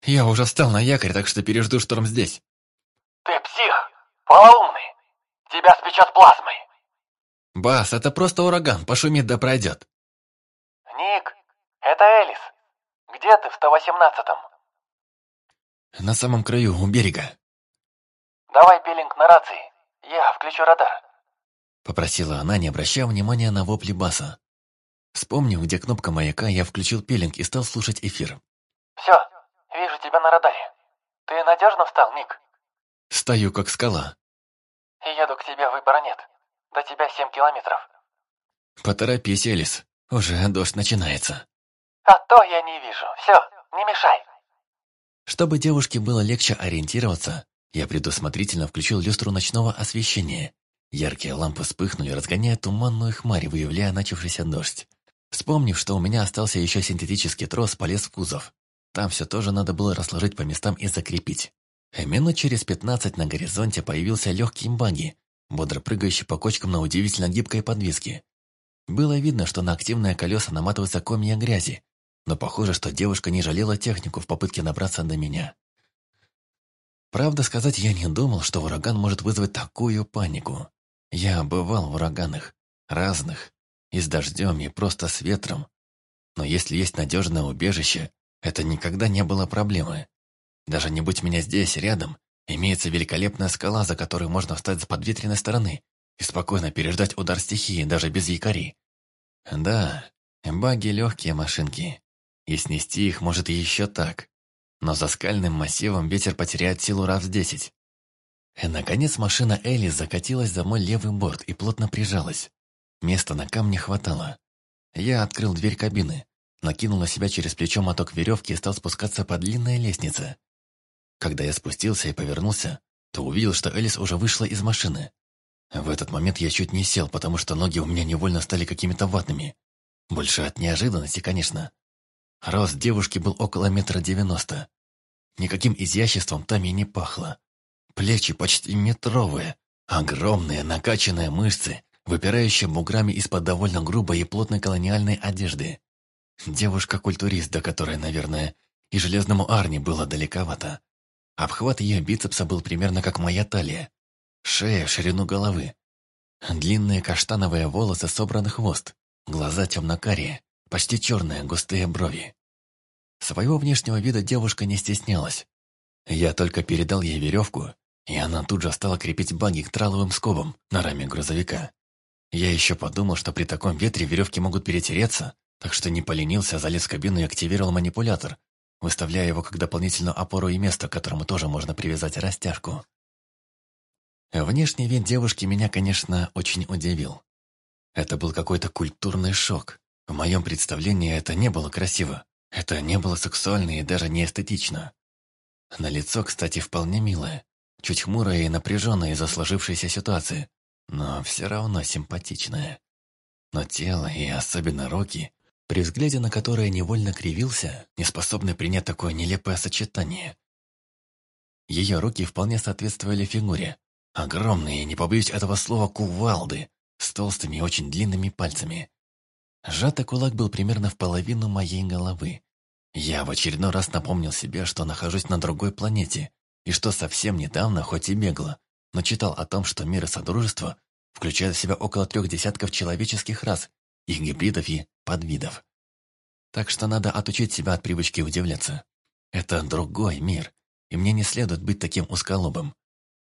Я уже встал на якорь, так что пережду шторм здесь. Ты псих, полоумный. Тебя спечет плазмой. Бас, это просто ураган, пошумит да пройдет. Ник, это Элис. Где ты в 118-м? На самом краю, у берега. Давай пилинг на рации. Я включу радар. Попросила она, не обращая внимания на вопли Баса. Вспомнив, где кнопка маяка, я включил пилинг и стал слушать эфир. Все, вижу тебя на радаре. Ты надежно встал, Ник? Стою, как скала. И еду к тебе, выбора нет. До тебя семь километров. Поторопись, Элис. Уже дождь начинается. А то я не вижу. Все, не мешай. Чтобы девушке было легче ориентироваться, я предусмотрительно включил люстру ночного освещения. Яркие лампы вспыхнули, разгоняя туманную хмарь, выявляя начавшийся дождь. Вспомнив, что у меня остался еще синтетический трос, полез в кузов. Там все тоже надо было расложить по местам и закрепить. Минут через пятнадцать на горизонте появился легкий багги, Бодро прыгающий по кочкам на удивительно гибкой подвеске. Было видно, что на активное колеса наматываются комья грязи, но похоже, что девушка не жалела технику в попытке набраться до меня. Правда сказать, я не думал, что ураган может вызвать такую панику. Я бывал в ураганах, разных, и с дождем, и просто с ветром. Но если есть надежное убежище, это никогда не было проблемы. Даже не будь меня здесь, рядом, Имеется великолепная скала, за которой можно встать с подветренной стороны и спокойно переждать удар стихии даже без якорей. Да, баги легкие машинки. И снести их может еще так. Но за скальным массивом ветер потеряет силу раз в десять. Наконец машина Элли закатилась за мой левый борт и плотно прижалась. Места на камне хватало. Я открыл дверь кабины, накинул на себя через плечо моток веревки и стал спускаться по длинной лестнице. Когда я спустился и повернулся, то увидел, что Элис уже вышла из машины. В этот момент я чуть не сел, потому что ноги у меня невольно стали какими-то ватными. Больше от неожиданности, конечно. Рост девушки был около метра девяносто. Никаким изяществом там и не пахло. Плечи почти метровые, огромные накачанные мышцы, выпирающие буграми из-под довольно грубой и плотной колониальной одежды. Девушка-культурист, до которой, наверное, и железному Арни было далековато. Обхват ее бицепса был примерно как моя талия. Шея в ширину головы. Длинные каштановые волосы собран хвост. Глаза темно-карие, почти черные, густые брови. Своего внешнего вида девушка не стеснялась. Я только передал ей веревку, и она тут же стала крепить багги к траловым скобам на раме грузовика. Я еще подумал, что при таком ветре веревки могут перетереться, так что не поленился, залез в кабину и активировал манипулятор, выставляя его как дополнительную опору и место, к которому тоже можно привязать растяжку. Внешний вид девушки меня, конечно, очень удивил. Это был какой-то культурный шок. В моем представлении это не было красиво. Это не было сексуально и даже не эстетично. На лицо, кстати, вполне милое. Чуть хмурое и напряженное из-за сложившейся ситуации. Но все равно симпатичное. Но тело и особенно руки при взгляде на которое невольно кривился, неспособный принять такое нелепое сочетание. Ее руки вполне соответствовали фигуре. Огромные, не побоюсь этого слова, кувалды, с толстыми и очень длинными пальцами. Сжатый кулак был примерно в половину моей головы. Я в очередной раз напомнил себе, что нахожусь на другой планете, и что совсем недавно, хоть и бегло, но читал о том, что мир и Содружество включают в себя около трех десятков человеческих рас, их гибридов и подвидов. Так что надо отучить себя от привычки удивляться. Это другой мир, и мне не следует быть таким узколобым.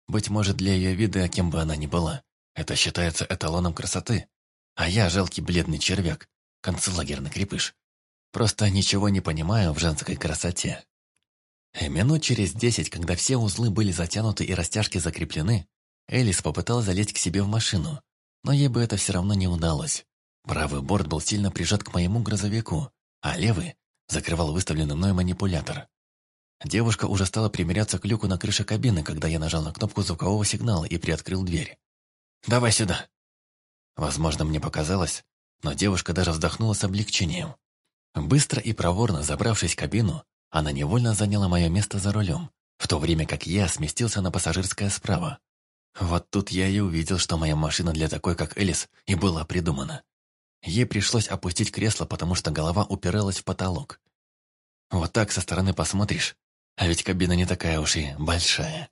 Быть может, для ее вида, кем бы она ни была, это считается эталоном красоты. А я жалкий бледный червяк, концлагерный крепыш. Просто ничего не понимаю в женской красоте. И минут через десять, когда все узлы были затянуты и растяжки закреплены, Элис попыталась залезть к себе в машину, но ей бы это все равно не удалось. Правый борт был сильно прижат к моему грозовику, а левый закрывал выставленный мной манипулятор. Девушка уже стала примиряться к люку на крыше кабины, когда я нажал на кнопку звукового сигнала и приоткрыл дверь. «Давай сюда!» Возможно, мне показалось, но девушка даже вздохнула с облегчением. Быстро и проворно забравшись в кабину, она невольно заняла мое место за рулем, в то время как я сместился на пассажирское справа. Вот тут я и увидел, что моя машина для такой, как Элис, и была придумана. Ей пришлось опустить кресло, потому что голова упиралась в потолок. Вот так со стороны посмотришь, а ведь кабина не такая уж и большая.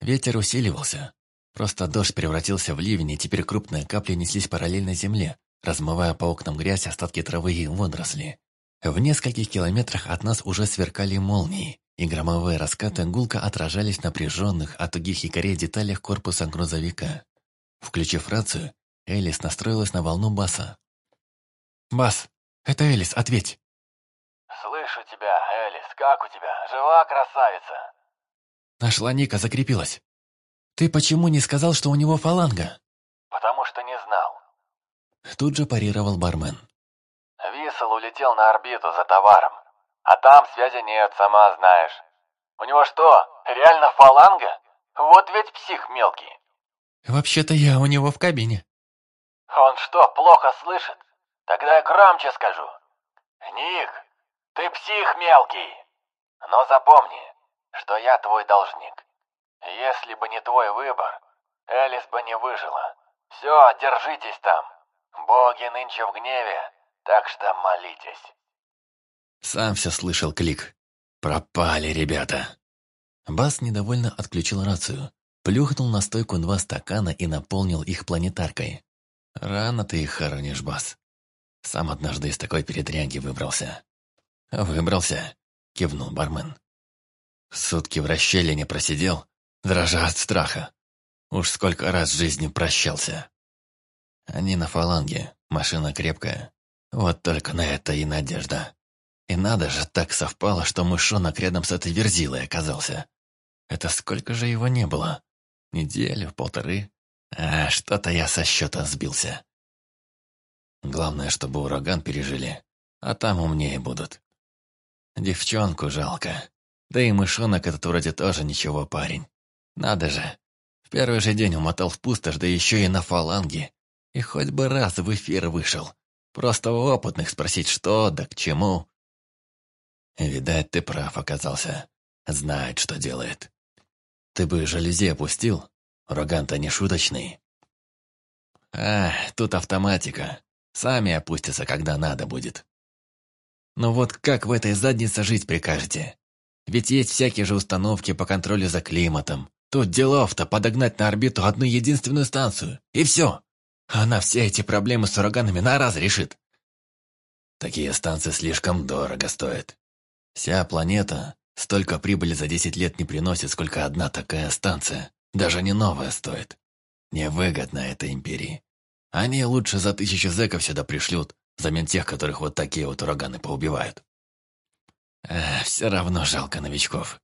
Ветер усиливался. Просто дождь превратился в ливень, и теперь крупные капли неслись параллельно земле, размывая по окнам грязь, остатки травы и водоросли. В нескольких километрах от нас уже сверкали молнии, и громовые раскаты гулко отражались в напряженных от тугих якорей деталях корпуса грузовика. Включив рацию, Элис настроилась на волну баса. «Бас, это Элис, ответь!» «Слышу тебя, Элис, как у тебя? Жива, красавица?» Нашла Ника, закрепилась. «Ты почему не сказал, что у него фаланга?» «Потому что не знал». Тут же парировал бармен. «Висел улетел на орбиту за товаром. А там связи нет, сама знаешь. У него что, реально фаланга? Вот ведь псих мелкий!» «Вообще-то я у него в кабине», он что, плохо слышит? Тогда я громче скажу. Ник, ты псих мелкий. Но запомни, что я твой должник. Если бы не твой выбор, Элис бы не выжила. Все, держитесь там. Боги нынче в гневе, так что молитесь. Сам все слышал клик. Пропали ребята. Бас недовольно отключил рацию, плюхнул на стойку два стакана и наполнил их планетаркой. Рано ты их хоронишь, Бас. Сам однажды из такой передрянки выбрался. Выбрался, кивнул бармен. Сутки в расщелине просидел, дрожа от страха. Уж сколько раз в жизни прощался. Они на фаланге, машина крепкая. Вот только на это и надежда. И надо же, так совпало, что мышонок рядом с этой верзилой оказался. Это сколько же его не было? Неделю, полторы. А, что-то я со счета сбился. Главное, чтобы ураган пережили, а там умнее будут. Девчонку жалко. Да и мышонок этот вроде тоже ничего парень. Надо же. В первый же день умотал в пустошь, да еще и на фаланге. И хоть бы раз в эфир вышел. Просто у опытных спросить, что да к чему. Видать, ты прав оказался. Знает, что делает. Ты бы жалюзи опустил, Роган-то не шуточный. Ах, тут автоматика. Сами опустятся, когда надо будет. Но вот как в этой заднице жить прикажете? Ведь есть всякие же установки по контролю за климатом. Тут делов-то подогнать на орбиту одну единственную станцию, и все. Она все эти проблемы с ураганами на раз решит. Такие станции слишком дорого стоят. Вся планета столько прибыли за 10 лет не приносит, сколько одна такая станция. Даже не новая стоит. Невыгодно это империи. Они лучше за тысячу зэков сюда пришлют, взамен тех, которых вот такие вот ураганы поубивают. Эх, все равно жалко новичков.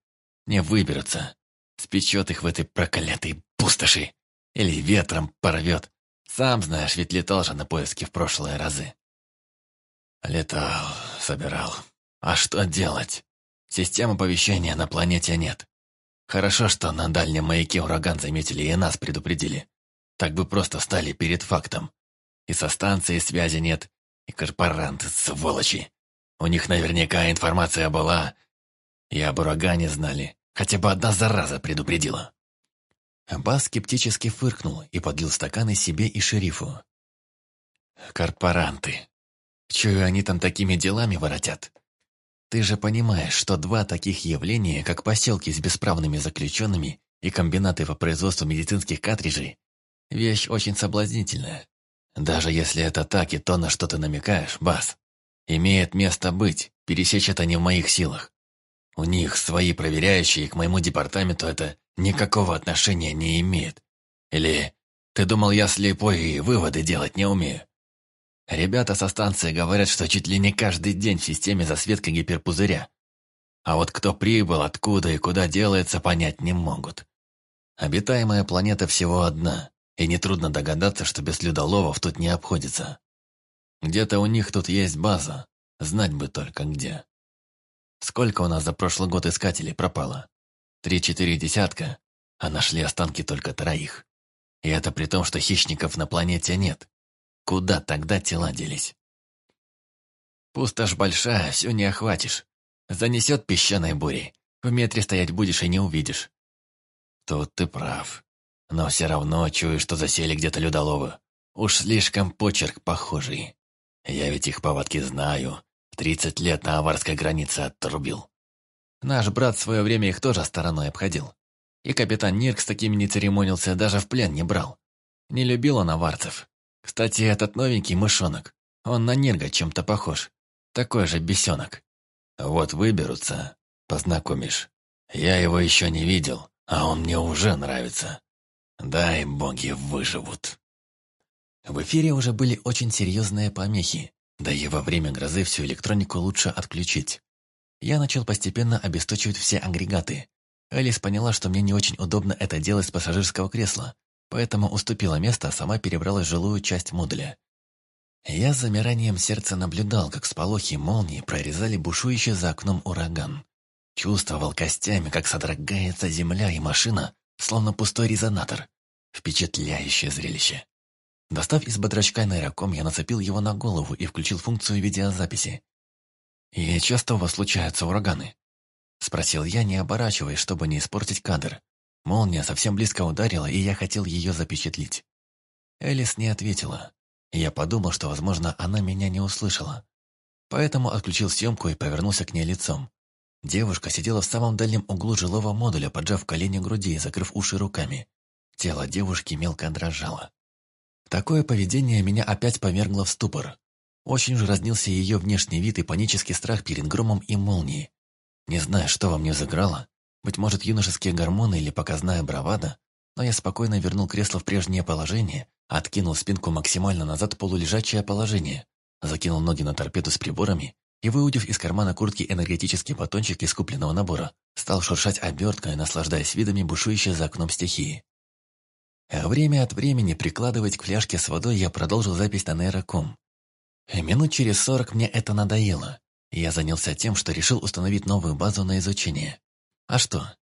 Не выберутся. Спечет их в этой проклятой пустоши. Или ветром порвет. Сам знаешь, ведь летал же на поиски в прошлые разы. Летал, собирал. А что делать? Системы оповещения на планете нет. Хорошо, что на дальнем маяке ураган заметили и нас предупредили. Так бы просто стали перед фактом. И со станцией связи нет, и корпоранты, сволочи. У них наверняка информация была. И об урагане знали. Хотя бы одна зараза предупредила. Бас скептически фыркнул и подлил стаканы себе и шерифу. Корпоранты. Чую, они там такими делами воротят. Ты же понимаешь, что два таких явления, как поселки с бесправными заключенными и комбинаты по производству медицинских картриджей, вещь очень соблазнительная. Даже если это так и то, на что ты намекаешь, Бас, имеет место быть, пересечь это не в моих силах. У них свои проверяющие, к моему департаменту это никакого отношения не имеет. Или ты думал, я слепой и выводы делать не умею? Ребята со станции говорят, что чуть ли не каждый день в системе засветка гиперпузыря. А вот кто прибыл, откуда и куда делается, понять не могут. Обитаемая планета всего одна, и нетрудно догадаться, что без людоловов тут не обходится. Где-то у них тут есть база, знать бы только где. Сколько у нас за прошлый год искателей пропало? Три-четыре десятка, а нашли останки только троих. И это при том, что хищников на планете нет. Куда тогда тела делись? Пустошь большая, все не охватишь. Занесет песчаной бурей. В метре стоять будешь и не увидишь. Тут ты прав. Но все равно чую, что засели где-то людоловы. Уж слишком почерк похожий. Я ведь их повадки знаю. Тридцать лет на аварской границе отрубил. Наш брат в свое время их тоже стороной обходил. И капитан Нирк с такими не церемонился, даже в плен не брал. Не любил он аварцев. Кстати, этот новенький мышонок, он на нерго чем-то похож. Такой же бесенок. Вот выберутся, познакомишь. Я его еще не видел, а он мне уже нравится. Дай боги выживут. В эфире уже были очень серьезные помехи, да и во время грозы всю электронику лучше отключить. Я начал постепенно обесточивать все агрегаты. Элис поняла, что мне не очень удобно это делать с пассажирского кресла, поэтому уступила место, а сама перебрала жилую часть модуля. Я с замиранием сердца наблюдал, как сполохи молнии прорезали бушующий за окном ураган. Чувствовал костями, как содрогается земля и машина, словно пустой резонатор. Впечатляющее зрелище. Достав из бодрачка нейроком, я нацепил его на голову и включил функцию видеозаписи. «И часто у вас случаются ураганы?» Спросил я, не оборачиваясь, чтобы не испортить кадр. Молния совсем близко ударила, и я хотел ее запечатлить. Элис не ответила. Я подумал, что, возможно, она меня не услышала. Поэтому отключил съемку и повернулся к ней лицом. Девушка сидела в самом дальнем углу жилого модуля, поджав колени груди и закрыв уши руками. Тело девушки мелко дрожало. Такое поведение меня опять повергло в ступор. Очень же разнился ее внешний вид и панический страх перед громом и молнией. Не знаю, что во мне заграло, быть может, юношеские гормоны или показная бравада, но я спокойно вернул кресло в прежнее положение, откинул спинку максимально назад полулежачее положение, закинул ноги на торпеду с приборами и, выудив из кармана куртки энергетический батончик из купленного набора, стал шуршать оберткой, наслаждаясь видами бушующей за окном стихии. А время от времени прикладывать к фляжке с водой я продолжил запись на нейроком. Минут через сорок мне это надоело, и я занялся тем, что решил установить новую базу на изучение. А что?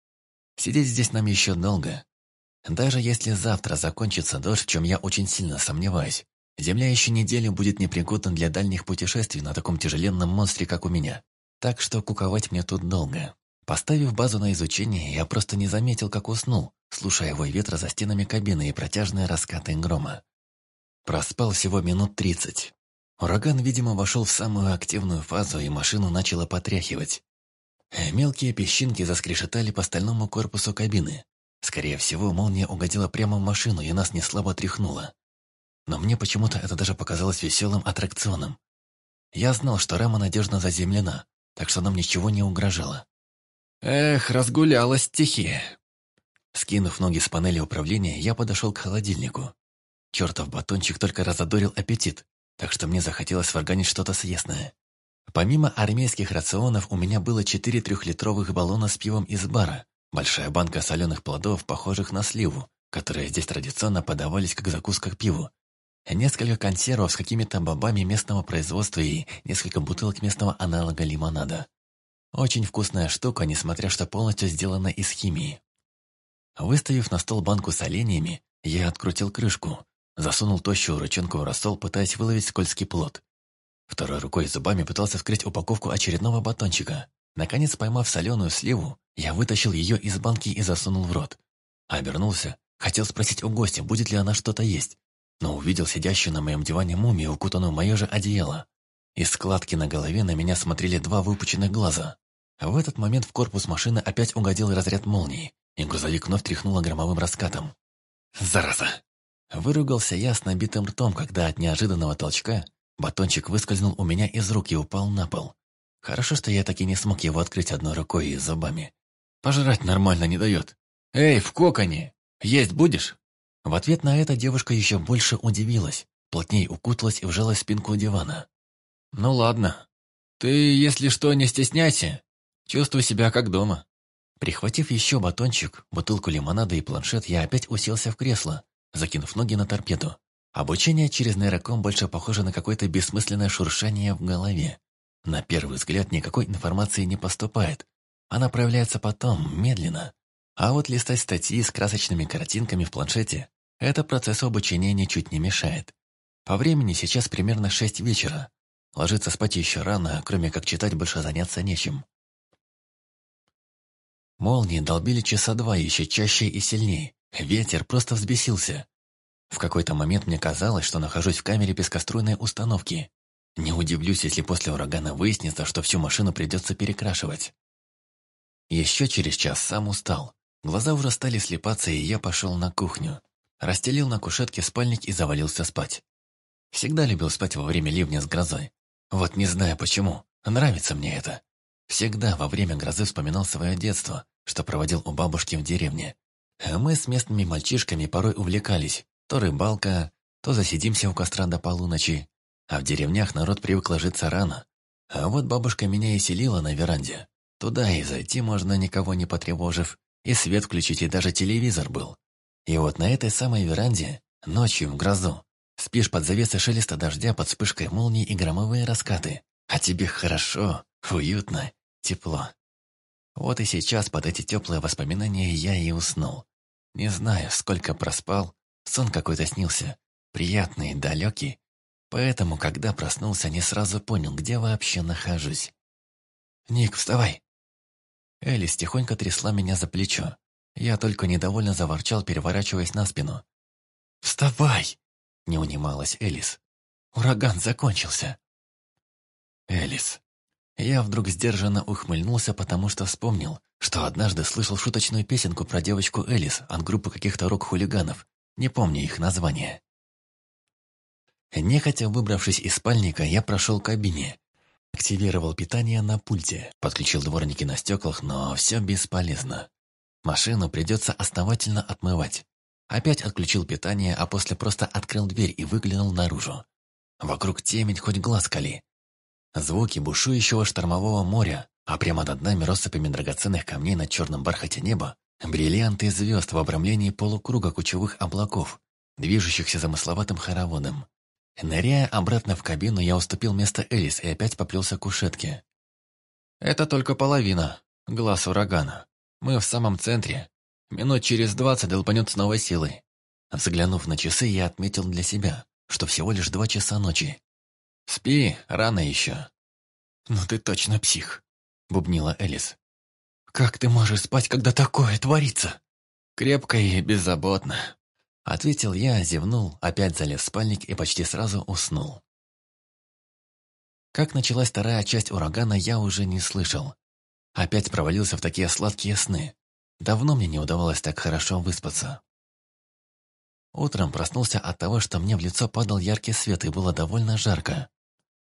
Сидеть здесь нам еще долго. Даже если завтра закончится дождь, в чем я очень сильно сомневаюсь, земля еще неделю будет непригодна для дальних путешествий на таком тяжеленном монстре, как у меня. Так что куковать мне тут долго. Поставив базу на изучение, я просто не заметил, как уснул, слушая вой ветра за стенами кабины и протяжные раскаты грома. Проспал всего минут тридцать. Ураган, видимо, вошел в самую активную фазу, и машину начало потряхивать. Э, мелкие песчинки заскрешетали по стальному корпусу кабины. Скорее всего, молния угодила прямо в машину и нас неслабо тряхнула. Но мне почему-то это даже показалось веселым аттракционом. Я знал, что рама надежно заземлена, так что нам ничего не угрожало. Эх, разгулялась стихия. Скинув ноги с панели управления, я подошел к холодильнику. Чертов батончик только разодорил аппетит, так что мне захотелось сварганить что-то съестное. Помимо армейских рационов у меня было четыре трехлитровых баллона с пивом из бара, большая банка соленых плодов, похожих на сливу, которые здесь традиционно подавались как закуска к пиву, несколько консервов с какими-то бобами местного производства и несколько бутылок местного аналога лимонада. Очень вкусная штука, несмотря что полностью сделана из химии. Выставив на стол банку с оленями, я открутил крышку, засунул тощую ручонку в рассол, пытаясь выловить скользкий плод. Второй рукой и зубами пытался вскрыть упаковку очередного батончика. Наконец, поймав соленую сливу, я вытащил ее из банки и засунул в рот. Обернулся, хотел спросить у гостя, будет ли она что-то есть, но увидел сидящую на моем диване мумию, укутанную в мое же одеяло. Из складки на голове на меня смотрели два выпученных глаза. В этот момент в корпус машины опять угодил разряд молнии, и грузовик вновь тряхнуло громовым раскатом. «Зараза!» Выругался я с набитым ртом, когда от неожиданного толчка Батончик выскользнул у меня из рук и упал на пол. Хорошо, что я так и не смог его открыть одной рукой и зубами. Пожрать нормально не дает. «Эй, в коконе! Есть будешь?» В ответ на это девушка еще больше удивилась, плотней укуталась и вжалась в спинку дивана. «Ну ладно. Ты, если что, не стесняйся. Чувствуй себя как дома». Прихватив еще батончик, бутылку лимонада и планшет, я опять уселся в кресло, закинув ноги на торпеду. Обучение через нейроком больше похоже на какое-то бессмысленное шуршание в голове. На первый взгляд никакой информации не поступает. Она проявляется потом, медленно. А вот листать статьи с красочными картинками в планшете – это процесс обучения ничуть не мешает. По времени сейчас примерно 6 вечера. Ложиться спать еще рано, кроме как читать больше заняться нечем. Молнии долбили часа два еще чаще и сильнее. Ветер просто взбесился. В какой-то момент мне казалось, что нахожусь в камере пескоструйной установки. Не удивлюсь, если после урагана выяснится, что всю машину придется перекрашивать. Еще через час сам устал. Глаза уже стали слепаться, и я пошел на кухню. Расстелил на кушетке спальник и завалился спать. Всегда любил спать во время ливня с грозой. Вот не знаю почему, нравится мне это. Всегда во время грозы вспоминал свое детство, что проводил у бабушки в деревне. А мы с местными мальчишками порой увлекались, то рыбалка, то засидимся у костра до полуночи. А в деревнях народ привык ложиться рано. А вот бабушка меня и селила на веранде. Туда и зайти можно, никого не потревожив. И свет включить, и даже телевизор был. И вот на этой самой веранде, ночью в грозу, спишь под завесой шелеста дождя, под вспышкой молнии и громовые раскаты. А тебе хорошо, уютно, тепло. Вот и сейчас под эти теплые воспоминания я и уснул. Не знаю, сколько проспал, Сон какой-то снился, приятный, и далекий. Поэтому, когда проснулся, не сразу понял, где вообще нахожусь. «Ник, вставай!» Элис тихонько трясла меня за плечо. Я только недовольно заворчал, переворачиваясь на спину. «Вставай!» — не унималась Элис. «Ураган закончился!» «Элис!» Я вдруг сдержанно ухмыльнулся, потому что вспомнил, что однажды слышал шуточную песенку про девочку Элис от группы каких-то рок-хулиганов, не помню их названия. Нехотя выбравшись из спальника, я прошел к кабине. Активировал питание на пульте, подключил дворники на стеклах, но все бесполезно. Машину придется основательно отмывать. Опять отключил питание, а после просто открыл дверь и выглянул наружу. Вокруг темень хоть глаз кали. Звуки бушующего штормового моря, а прямо над нами россыпями драгоценных камней на черном бархате неба Бриллианты звезд в обрамлении полукруга кучевых облаков, движущихся замысловатым хороводом. Ныряя обратно в кабину, я уступил место Элис и опять поплелся к кушетке. «Это только половина. Глаз урагана. Мы в самом центре. Минут через двадцать долбанет с новой силой». Взглянув на часы, я отметил для себя, что всего лишь два часа ночи. «Спи, рано еще». «Ну ты точно псих», — бубнила Элис. Как ты можешь спать, когда такое творится? Крепко и беззаботно. Ответил я, зевнул, опять залез в спальник и почти сразу уснул. Как началась вторая часть урагана, я уже не слышал. Опять провалился в такие сладкие сны. Давно мне не удавалось так хорошо выспаться. Утром проснулся от того, что мне в лицо падал яркий свет и было довольно жарко.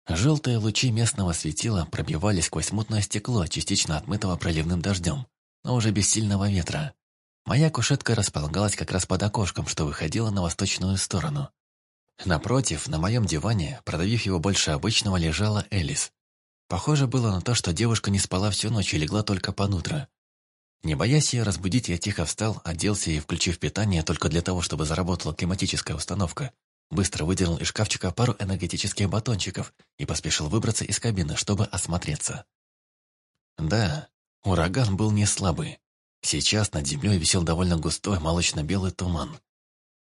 Желтые лучи местного светила пробивались сквозь мутное стекло, частично отмытого проливным дождем, но уже без сильного ветра. Моя кушетка располагалась как раз под окошком, что выходило на восточную сторону. Напротив, на моем диване, продавив его больше обычного, лежала Элис. Похоже было на то, что девушка не спала всю ночь и легла только под утро. Не боясь ее разбудить, я тихо встал, оделся и, включив питание, только для того, чтобы заработала климатическая установка, быстро выделил из шкафчика пару энергетических батончиков и поспешил выбраться из кабины, чтобы осмотреться. Да, ураган был не слабый. Сейчас над землей висел довольно густой молочно-белый туман.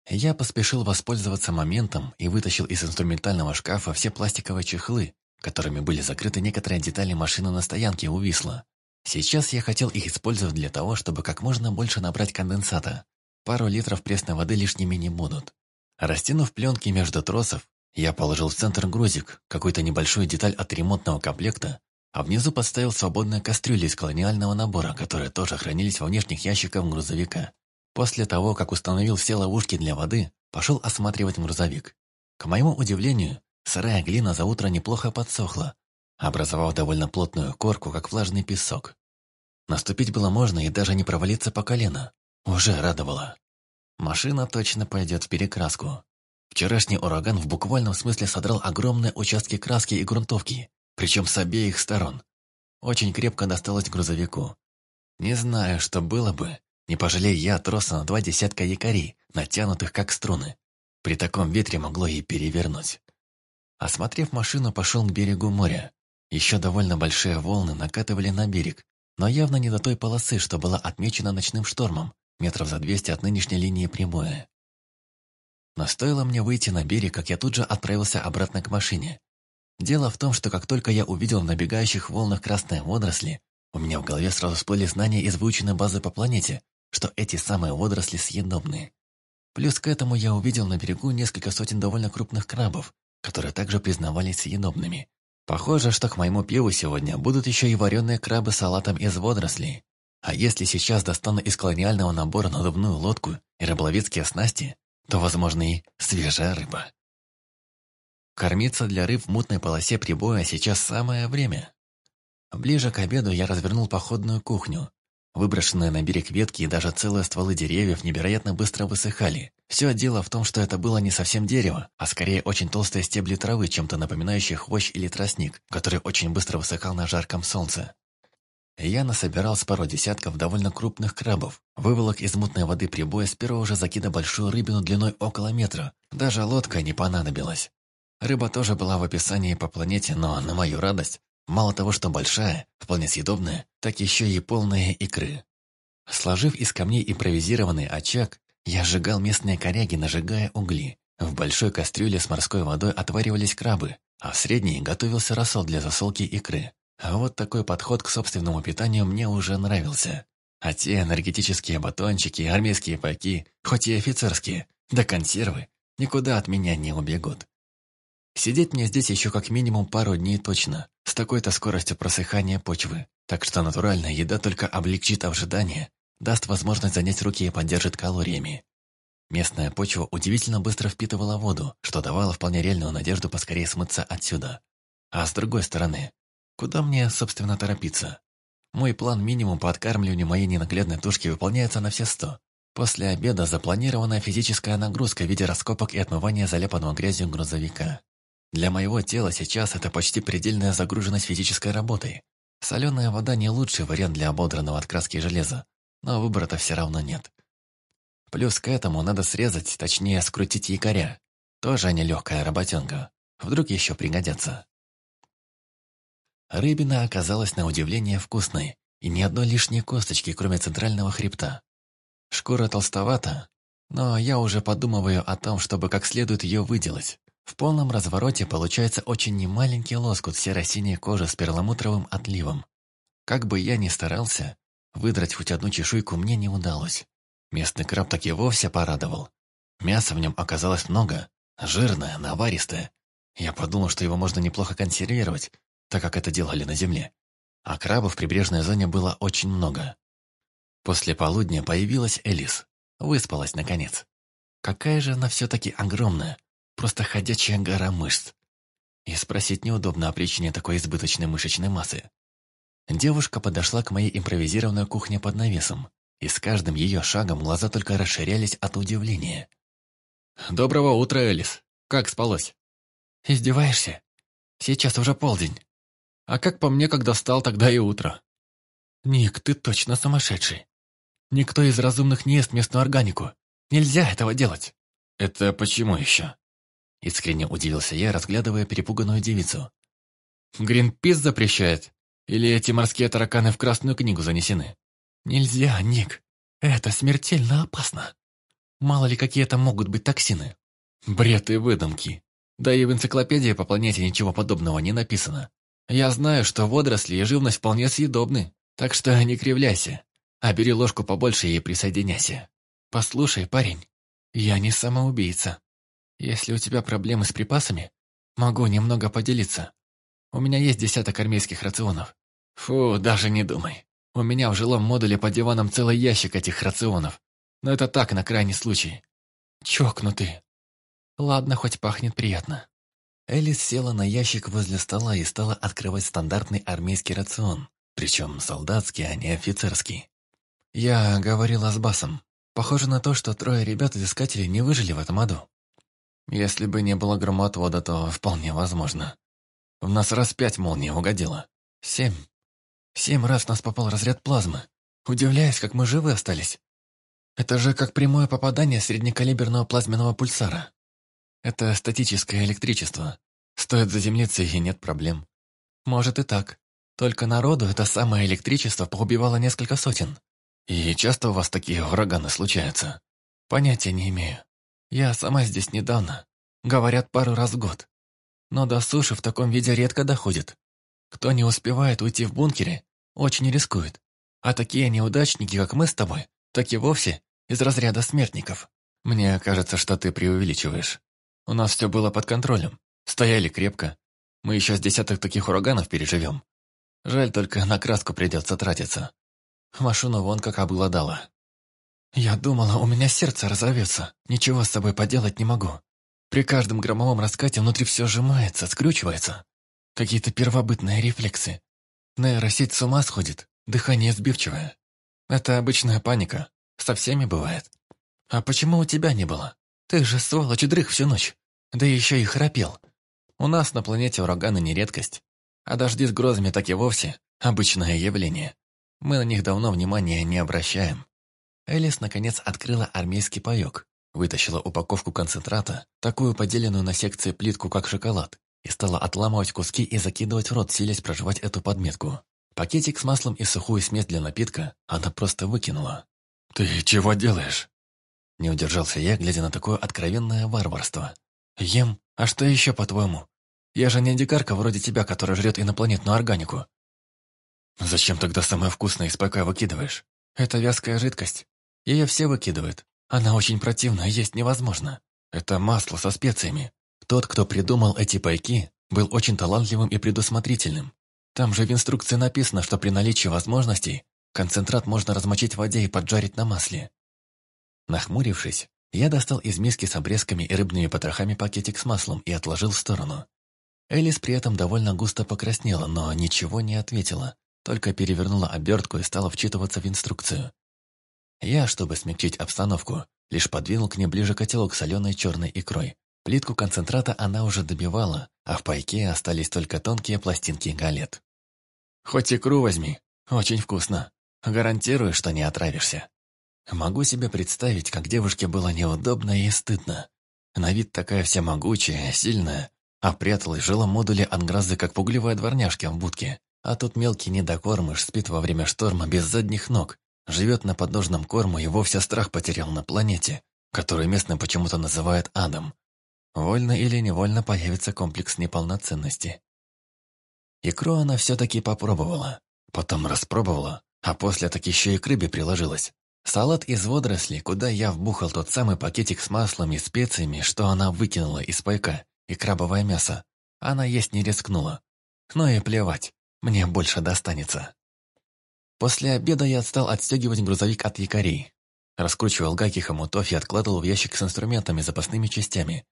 Я поспешил воспользоваться моментом и вытащил из инструментального шкафа все пластиковые чехлы, которыми были закрыты некоторые детали машины на стоянке у Висла. Сейчас я хотел их использовать для того, чтобы как можно больше набрать конденсата. Пару литров пресной воды лишними не будут. Растянув пленки между тросов, я положил в центр грузик, какую-то небольшую деталь от ремонтного комплекта, а внизу поставил свободные кастрюли из колониального набора, которые тоже хранились во внешних ящиках грузовика. После того, как установил все ловушки для воды, пошел осматривать грузовик. К моему удивлению, сырая глина за утро неплохо подсохла, образовав довольно плотную корку, как влажный песок. Наступить было можно и даже не провалиться по колено. Уже радовало. Машина точно пойдет в перекраску. Вчерашний ураган в буквальном смысле содрал огромные участки краски и грунтовки, причем с обеих сторон. Очень крепко досталось грузовику. Не знаю, что было бы, не пожалей я троса на два десятка якорей, натянутых как струны. При таком ветре могло и перевернуть. Осмотрев машину, пошел к берегу моря. Еще довольно большие волны накатывали на берег, но явно не до той полосы, что была отмечена ночным штормом, метров за 200 от нынешней линии прямое. Но стоило мне выйти на берег, как я тут же отправился обратно к машине. Дело в том, что как только я увидел в набегающих волнах красные водоросли, у меня в голове сразу всплыли знания из выученной базы по планете, что эти самые водоросли съедобны. Плюс к этому я увидел на берегу несколько сотен довольно крупных крабов, которые также признавались съедобными. Похоже, что к моему пиву сегодня будут еще и вареные крабы с салатом из водорослей. А если сейчас достану из колониального набора надувную лодку и рыболовецкие снасти, то, возможно, и свежая рыба. Кормиться для рыб в мутной полосе прибоя сейчас самое время. Ближе к обеду я развернул походную кухню. Выброшенные на берег ветки и даже целые стволы деревьев невероятно быстро высыхали. Все дело в том, что это было не совсем дерево, а скорее очень толстые стебли травы, чем-то напоминающие хвощ или тростник, который очень быстро высыхал на жарком солнце. Я насобирал с пару десятков довольно крупных крабов. Выволок из мутной воды прибоя с первого же закида большую рыбину длиной около метра. Даже лодка не понадобилась. Рыба тоже была в описании по планете, но, на мою радость, мало того, что большая, вполне съедобная, так еще и полная икры. Сложив из камней импровизированный очаг, я сжигал местные коряги, нажигая угли. В большой кастрюле с морской водой отваривались крабы, а в средней готовился рассол для засолки икры. Вот такой подход к собственному питанию мне уже нравился. А те энергетические батончики, армейские пайки, хоть и офицерские, да консервы, никуда от меня не убегут. Сидеть мне здесь еще как минимум пару дней точно, с такой-то скоростью просыхания почвы. Так что натуральная еда только облегчит ожидание, даст возможность занять руки и поддержит калориями. Местная почва удивительно быстро впитывала воду, что давало вполне реальную надежду поскорее смыться отсюда. А с другой стороны, Куда мне, собственно, торопиться? Мой план минимум по откармливанию моей ненаглядной тушки выполняется на все сто. После обеда запланированная физическая нагрузка в виде раскопок и отмывания заляпанного грязью грузовика. Для моего тела сейчас это почти предельная загруженность физической работой. Соленая вода не лучший вариант для ободранного от краски железа, но выбора-то все равно нет. Плюс к этому надо срезать, точнее скрутить якоря. Тоже нелегкая работенка. Вдруг еще пригодятся. Рыбина оказалась на удивление вкусной, и ни одной лишней косточки, кроме центрального хребта. Шкура толстовата, но я уже подумываю о том, чтобы как следует ее выделать. В полном развороте получается очень немаленький лоскут серо-синей кожи с перламутровым отливом. Как бы я ни старался, выдрать хоть одну чешуйку мне не удалось. Местный краб так и вовсе порадовал. Мяса в нем оказалось много, жирное, наваристое. Я подумал, что его можно неплохо консервировать, так как это делали на земле. А крабов в прибрежной зоне было очень много. После полудня появилась Элис. Выспалась, наконец. Какая же она все-таки огромная. Просто ходячая гора мышц. И спросить неудобно о причине такой избыточной мышечной массы. Девушка подошла к моей импровизированной кухне под навесом, и с каждым ее шагом глаза только расширялись от удивления. «Доброго утра, Элис! Как спалось?» «Издеваешься? Сейчас уже полдень. А как по мне, когда стал, тогда и утро. Ник, ты точно сумасшедший. Никто из разумных не ест местную органику. Нельзя этого делать. Это почему еще? Искренне удивился я, разглядывая перепуганную девицу. Гринпис запрещает? Или эти морские тараканы в Красную книгу занесены? Нельзя, Ник. Это смертельно опасно. Мало ли какие там могут быть токсины. Бред и выдумки. Да и в энциклопедии по планете ничего подобного не написано. Я знаю, что водоросли и живность вполне съедобны, так что не кривляйся, а бери ложку побольше и присоединяйся. Послушай, парень, я не самоубийца. Если у тебя проблемы с припасами, могу немного поделиться. У меня есть десяток армейских рационов. Фу, даже не думай. У меня в жилом модуле под диваном целый ящик этих рационов. Но это так, на крайний случай. Чокнутый. Ладно, хоть пахнет приятно. Элис села на ящик возле стола и стала открывать стандартный армейский рацион, причем солдатский, а не офицерский. Я говорила с Басом. Похоже на то, что трое ребят-искателей не выжили в этом аду. Если бы не было громоотвода, то вполне возможно. В нас раз пять молния угодило, Семь. Семь раз в нас попал разряд плазмы. Удивляюсь, как мы живы остались. Это же как прямое попадание среднекалиберного плазменного пульсара. Это статическое электричество. Стоит заземлиться и нет проблем. Может и так. Только народу это самое электричество поубивало несколько сотен. И часто у вас такие ураганы случаются? Понятия не имею. Я сама здесь недавно. Говорят, пару раз в год. Но до суши в таком виде редко доходит. Кто не успевает уйти в бункере, очень рискует. А такие неудачники, как мы с тобой, так и вовсе из разряда смертников. Мне кажется, что ты преувеличиваешь. У нас все было под контролем. Стояли крепко. Мы еще с десяток таких ураганов переживем. Жаль, только на краску придется тратиться. Машину вон как обглодала. Я думала, у меня сердце разорвется. Ничего с собой поделать не могу. При каждом громовом раскате внутри все сжимается, скручивается. Какие-то первобытные рефлексы. Нейросеть с ума сходит, дыхание сбивчивое. Это обычная паника. Со всеми бывает. А почему у тебя не было? Ты же, сволочь, дрых всю ночь. Да еще и храпел. У нас на планете ураганы не редкость. А дожди с грозами так и вовсе обычное явление. Мы на них давно внимания не обращаем. Элис, наконец, открыла армейский паёк, вытащила упаковку концентрата, такую поделенную на секции плитку, как шоколад, и стала отламывать куски и закидывать в рот, силясь проживать эту подметку. Пакетик с маслом и сухую смесь для напитка она просто выкинула. «Ты чего делаешь?» Не удержался я, глядя на такое откровенное варварство. «Ем? А что еще, по-твоему? Я же не дикарка вроде тебя, которая жрет инопланетную органику». «Зачем тогда самое вкусное из ПК выкидываешь? Это вязкая жидкость. Ее все выкидывают. Она очень противная, есть невозможно. Это масло со специями. Тот, кто придумал эти пайки, был очень талантливым и предусмотрительным. Там же в инструкции написано, что при наличии возможностей концентрат можно размочить в воде и поджарить на масле. Нахмурившись, я достал из миски с обрезками и рыбными потрохами пакетик с маслом и отложил в сторону. Элис при этом довольно густо покраснела, но ничего не ответила, только перевернула обертку и стала вчитываться в инструкцию. Я, чтобы смягчить обстановку, лишь подвинул к ней ближе котелок соленой черной икрой. Плитку концентрата она уже добивала, а в пайке остались только тонкие пластинки галет. «Хоть икру возьми, очень вкусно. Гарантирую, что не отравишься». Могу себе представить, как девушке было неудобно и стыдно. На вид такая всемогучая, сильная, а пряталась, жила в модуле ангразы, как пугливая дворняжка в будке. А тут мелкий недокормыш спит во время шторма без задних ног, живет на подножном корму и вовсе страх потерял на планете, которую местные почему-то называют адом. Вольно или невольно появится комплекс неполноценности. Икру она все-таки попробовала, потом распробовала, а после так еще и к рыбе приложилась. Салат из водорослей, куда я вбухал тот самый пакетик с маслом и специями, что она выкинула из пайка, и крабовое мясо. Она есть не рискнула. Но и плевать, мне больше достанется. После обеда я стал отстегивать грузовик от якорей. Раскручивал гайки хомутов и откладывал в ящик с инструментами, запасными частями.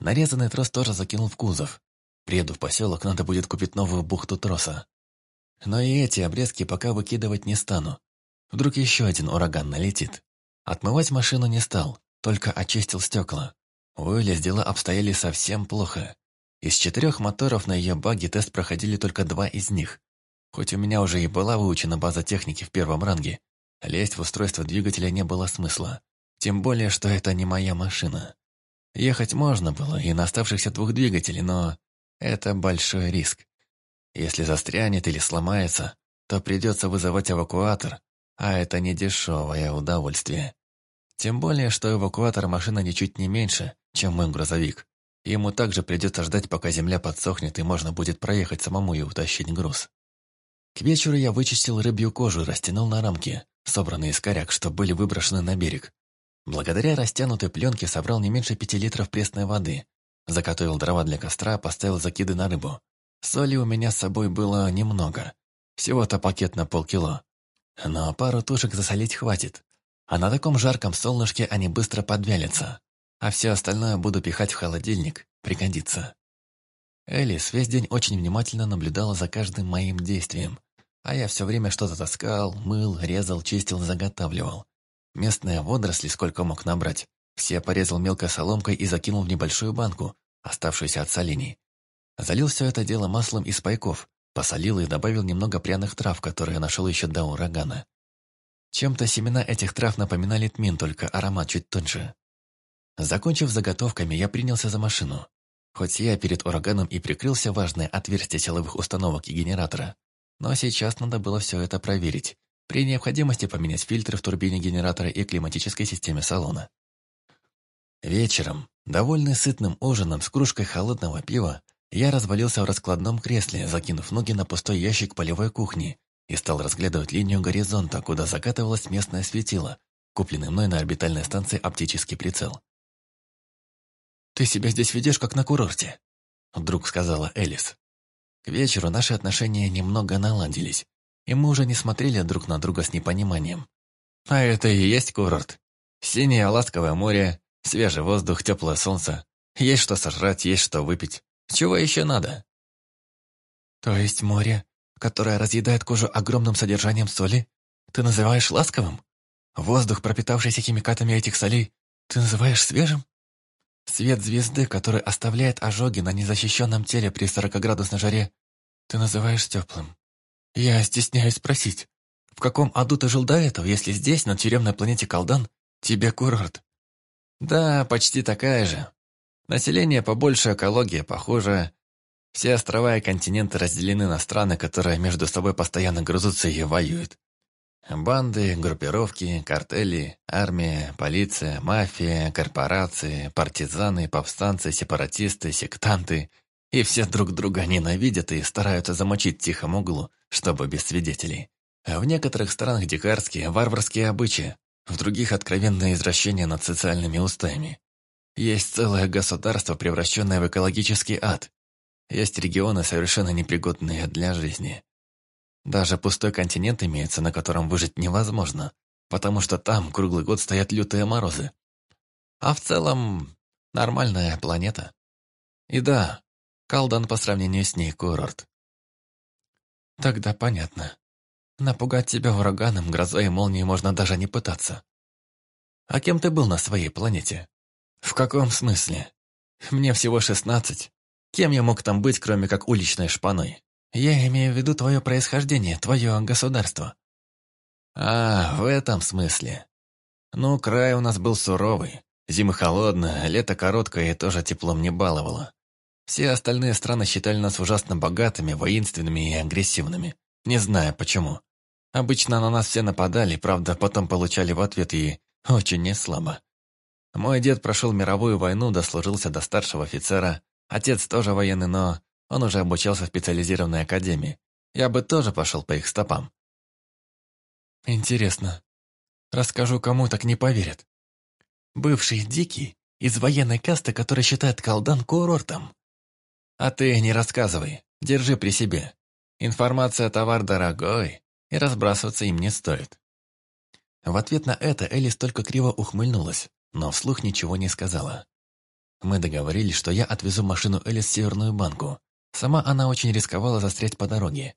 Нарезанный трос тоже закинул в кузов. Приеду в поселок, надо будет купить новую бухту троса. Но и эти обрезки пока выкидывать не стану. Вдруг еще один ураган налетит. Отмывать машину не стал, только очистил стекла. У Элис дела обстояли совсем плохо. Из четырех моторов на ее баге тест проходили только два из них. Хоть у меня уже и была выучена база техники в первом ранге, лезть в устройство двигателя не было смысла. Тем более, что это не моя машина. Ехать можно было и на оставшихся двух двигателей, но это большой риск. Если застрянет или сломается, то придется вызывать эвакуатор, а это не дешевое удовольствие. Тем более, что эвакуатор машина ничуть не меньше, чем мой грузовик. Ему также придется ждать, пока земля подсохнет, и можно будет проехать самому и утащить груз. К вечеру я вычистил рыбью кожу и растянул на рамки, собранные из коряк, что были выброшены на берег. Благодаря растянутой пленке собрал не меньше пяти литров пресной воды, заготовил дрова для костра, поставил закиды на рыбу. Соли у меня с собой было немного. Всего-то пакет на полкило но пару тушек засолить хватит. А на таком жарком солнышке они быстро подвялятся. А все остальное буду пихать в холодильник. Пригодится. Элис весь день очень внимательно наблюдала за каждым моим действием. А я все время что-то таскал, мыл, резал, чистил, заготавливал. Местные водоросли сколько мог набрать. Все порезал мелкой соломкой и закинул в небольшую банку, оставшуюся от солений. Залил все это дело маслом из пайков, Посолил и добавил немного пряных трав, которые нашел еще до урагана. Чем-то семена этих трав напоминали тмин, только аромат чуть тоньше. Закончив заготовками, я принялся за машину. Хоть я перед ураганом и прикрылся важное отверстие силовых установок и генератора, но сейчас надо было все это проверить, при необходимости поменять фильтры в турбине генератора и климатической системе салона. Вечером, довольный сытным ужином с кружкой холодного пива, я развалился в раскладном кресле, закинув ноги на пустой ящик полевой кухни, и стал разглядывать линию горизонта, куда закатывалось местное светило, купленный мной на орбитальной станции оптический прицел. «Ты себя здесь ведешь, как на курорте», — вдруг сказала Элис. К вечеру наши отношения немного наладились, и мы уже не смотрели друг на друга с непониманием. А это и есть курорт. Синее ласковое море, свежий воздух, теплое солнце. Есть что сожрать, есть что выпить. Чего еще надо?» «То есть море, которое разъедает кожу огромным содержанием соли, ты называешь ласковым? Воздух, пропитавшийся химикатами этих солей, ты называешь свежим? Свет звезды, который оставляет ожоги на незащищенном теле при 40-градусной жаре, ты называешь теплым? Я стесняюсь спросить, в каком аду ты жил до этого, если здесь, на тюремной планете Колдан, тебе курорт?» «Да, почти такая же», Население побольше, экология похожа. Все острова и континенты разделены на страны, которые между собой постоянно грызутся и воюют. Банды, группировки, картели, армия, полиция, мафия, корпорации, партизаны, повстанцы, сепаратисты, сектанты. И все друг друга ненавидят и стараются замочить в тихом углу, чтобы без свидетелей. А в некоторых странах дикарские, варварские обычаи, в других откровенное извращение над социальными устами. Есть целое государство, превращенное в экологический ад. Есть регионы, совершенно непригодные для жизни. Даже пустой континент имеется, на котором выжить невозможно, потому что там круглый год стоят лютые морозы. А в целом, нормальная планета. И да, Калдан по сравнению с ней курорт. Тогда понятно. Напугать тебя ураганом, грозой и молнией можно даже не пытаться. А кем ты был на своей планете? «В каком смысле? Мне всего шестнадцать. Кем я мог там быть, кроме как уличной шпаной? Я имею в виду твое происхождение, твое государство». «А, в этом смысле. Ну, край у нас был суровый. Зима холодная, лето короткое и тоже теплом не баловало. Все остальные страны считали нас ужасно богатыми, воинственными и агрессивными. Не знаю почему. Обычно на нас все нападали, правда, потом получали в ответ и очень неслабо. Мой дед прошел мировую войну, дослужился до старшего офицера. Отец тоже военный, но он уже обучался в специализированной академии. Я бы тоже пошел по их стопам. Интересно. Расскажу, кому так не поверят. Бывший дикий из военной касты, который считает колдан курортом. А ты не рассказывай, держи при себе. Информация – товар дорогой, и разбрасываться им не стоит. В ответ на это Элис только криво ухмыльнулась но вслух ничего не сказала. Мы договорились, что я отвезу машину Элис в Северную банку. Сама она очень рисковала застрять по дороге.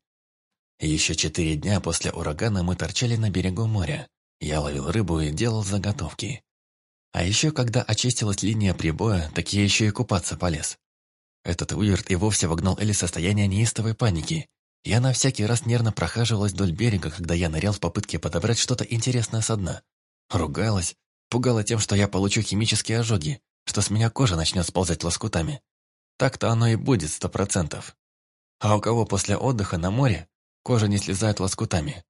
Еще четыре дня после урагана мы торчали на берегу моря. Я ловил рыбу и делал заготовки. А еще, когда очистилась линия прибоя, так я еще и купаться полез. Этот Уирт и вовсе вогнал Элли состояние неистовой паники. И она всякий раз нервно прохаживалась вдоль берега, когда я нырял в попытке подобрать что-то интересное со дна. Ругалась, Пугало тем, что я получу химические ожоги, что с меня кожа начнет сползать лоскутами. Так-то оно и будет сто процентов. А у кого после отдыха на море кожа не слезает лоскутами?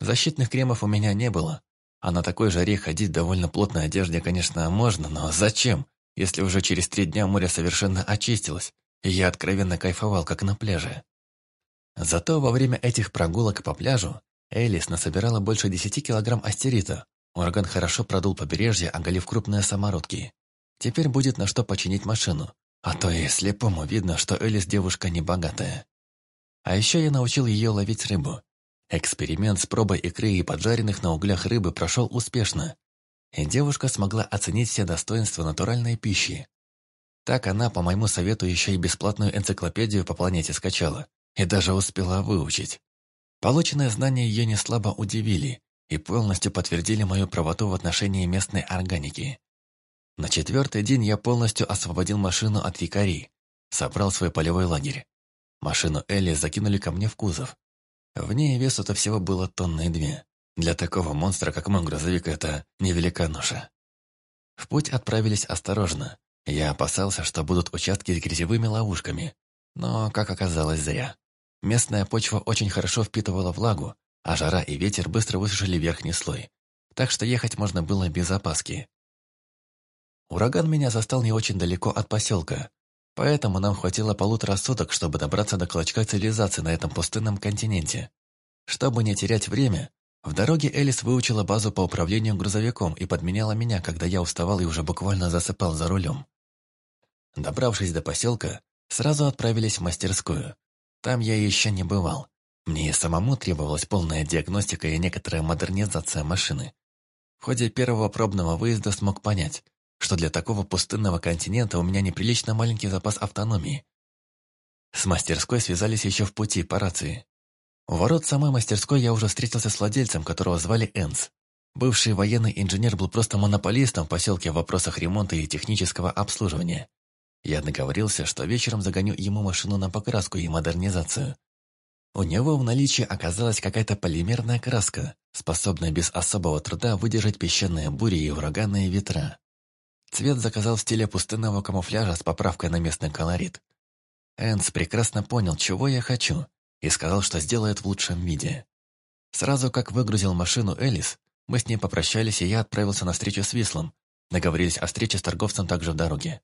Защитных кремов у меня не было, а на такой жаре ходить в довольно плотной одежде, конечно, можно, но зачем, если уже через три дня море совершенно очистилось, и я откровенно кайфовал, как на пляже. Зато во время этих прогулок по пляжу Элис насобирала больше 10 килограмм астерита, Ураган хорошо продул побережье, оголив крупные самородки. Теперь будет на что починить машину, а то и слепому видно, что Элис девушка небогатая. А еще я научил ее ловить рыбу. Эксперимент с пробой икры и поджаренных на углях рыбы прошел успешно, и девушка смогла оценить все достоинства натуральной пищи. Так она, по моему совету, еще и бесплатную энциклопедию по планете скачала, и даже успела выучить. Полученные знания ее не слабо удивили, и полностью подтвердили мою правоту в отношении местной органики. На четвертый день я полностью освободил машину от викарий, собрал свой полевой лагерь. Машину Элли закинули ко мне в кузов. В ней весу-то всего было тонны и две. Для такого монстра, как мой грузовик, это невелика ноша. В путь отправились осторожно. Я опасался, что будут участки с грязевыми ловушками. Но, как оказалось, зря. Местная почва очень хорошо впитывала влагу, а жара и ветер быстро высушили верхний слой, так что ехать можно было без опаски. Ураган меня застал не очень далеко от поселка, поэтому нам хватило полутора суток, чтобы добраться до клочка цивилизации на этом пустынном континенте. Чтобы не терять время, в дороге Элис выучила базу по управлению грузовиком и подменяла меня, когда я уставал и уже буквально засыпал за рулем. Добравшись до поселка, сразу отправились в мастерскую. Там я еще не бывал, мне самому требовалась полная диагностика и некоторая модернизация машины. В ходе первого пробного выезда смог понять, что для такого пустынного континента у меня неприлично маленький запас автономии. С мастерской связались еще в пути по рации. У ворот самой мастерской я уже встретился с владельцем, которого звали Энс. Бывший военный инженер был просто монополистом в поселке в вопросах ремонта и технического обслуживания. Я договорился, что вечером загоню ему машину на покраску и модернизацию. У него в наличии оказалась какая-то полимерная краска, способная без особого труда выдержать песчаные бури и ураганные ветра. Цвет заказал в стиле пустынного камуфляжа с поправкой на местный колорит. Энс прекрасно понял, чего я хочу, и сказал, что сделает в лучшем виде. Сразу как выгрузил машину Элис, мы с ней попрощались, и я отправился на встречу с Вислом. Договорились о встрече с торговцем также в дороге.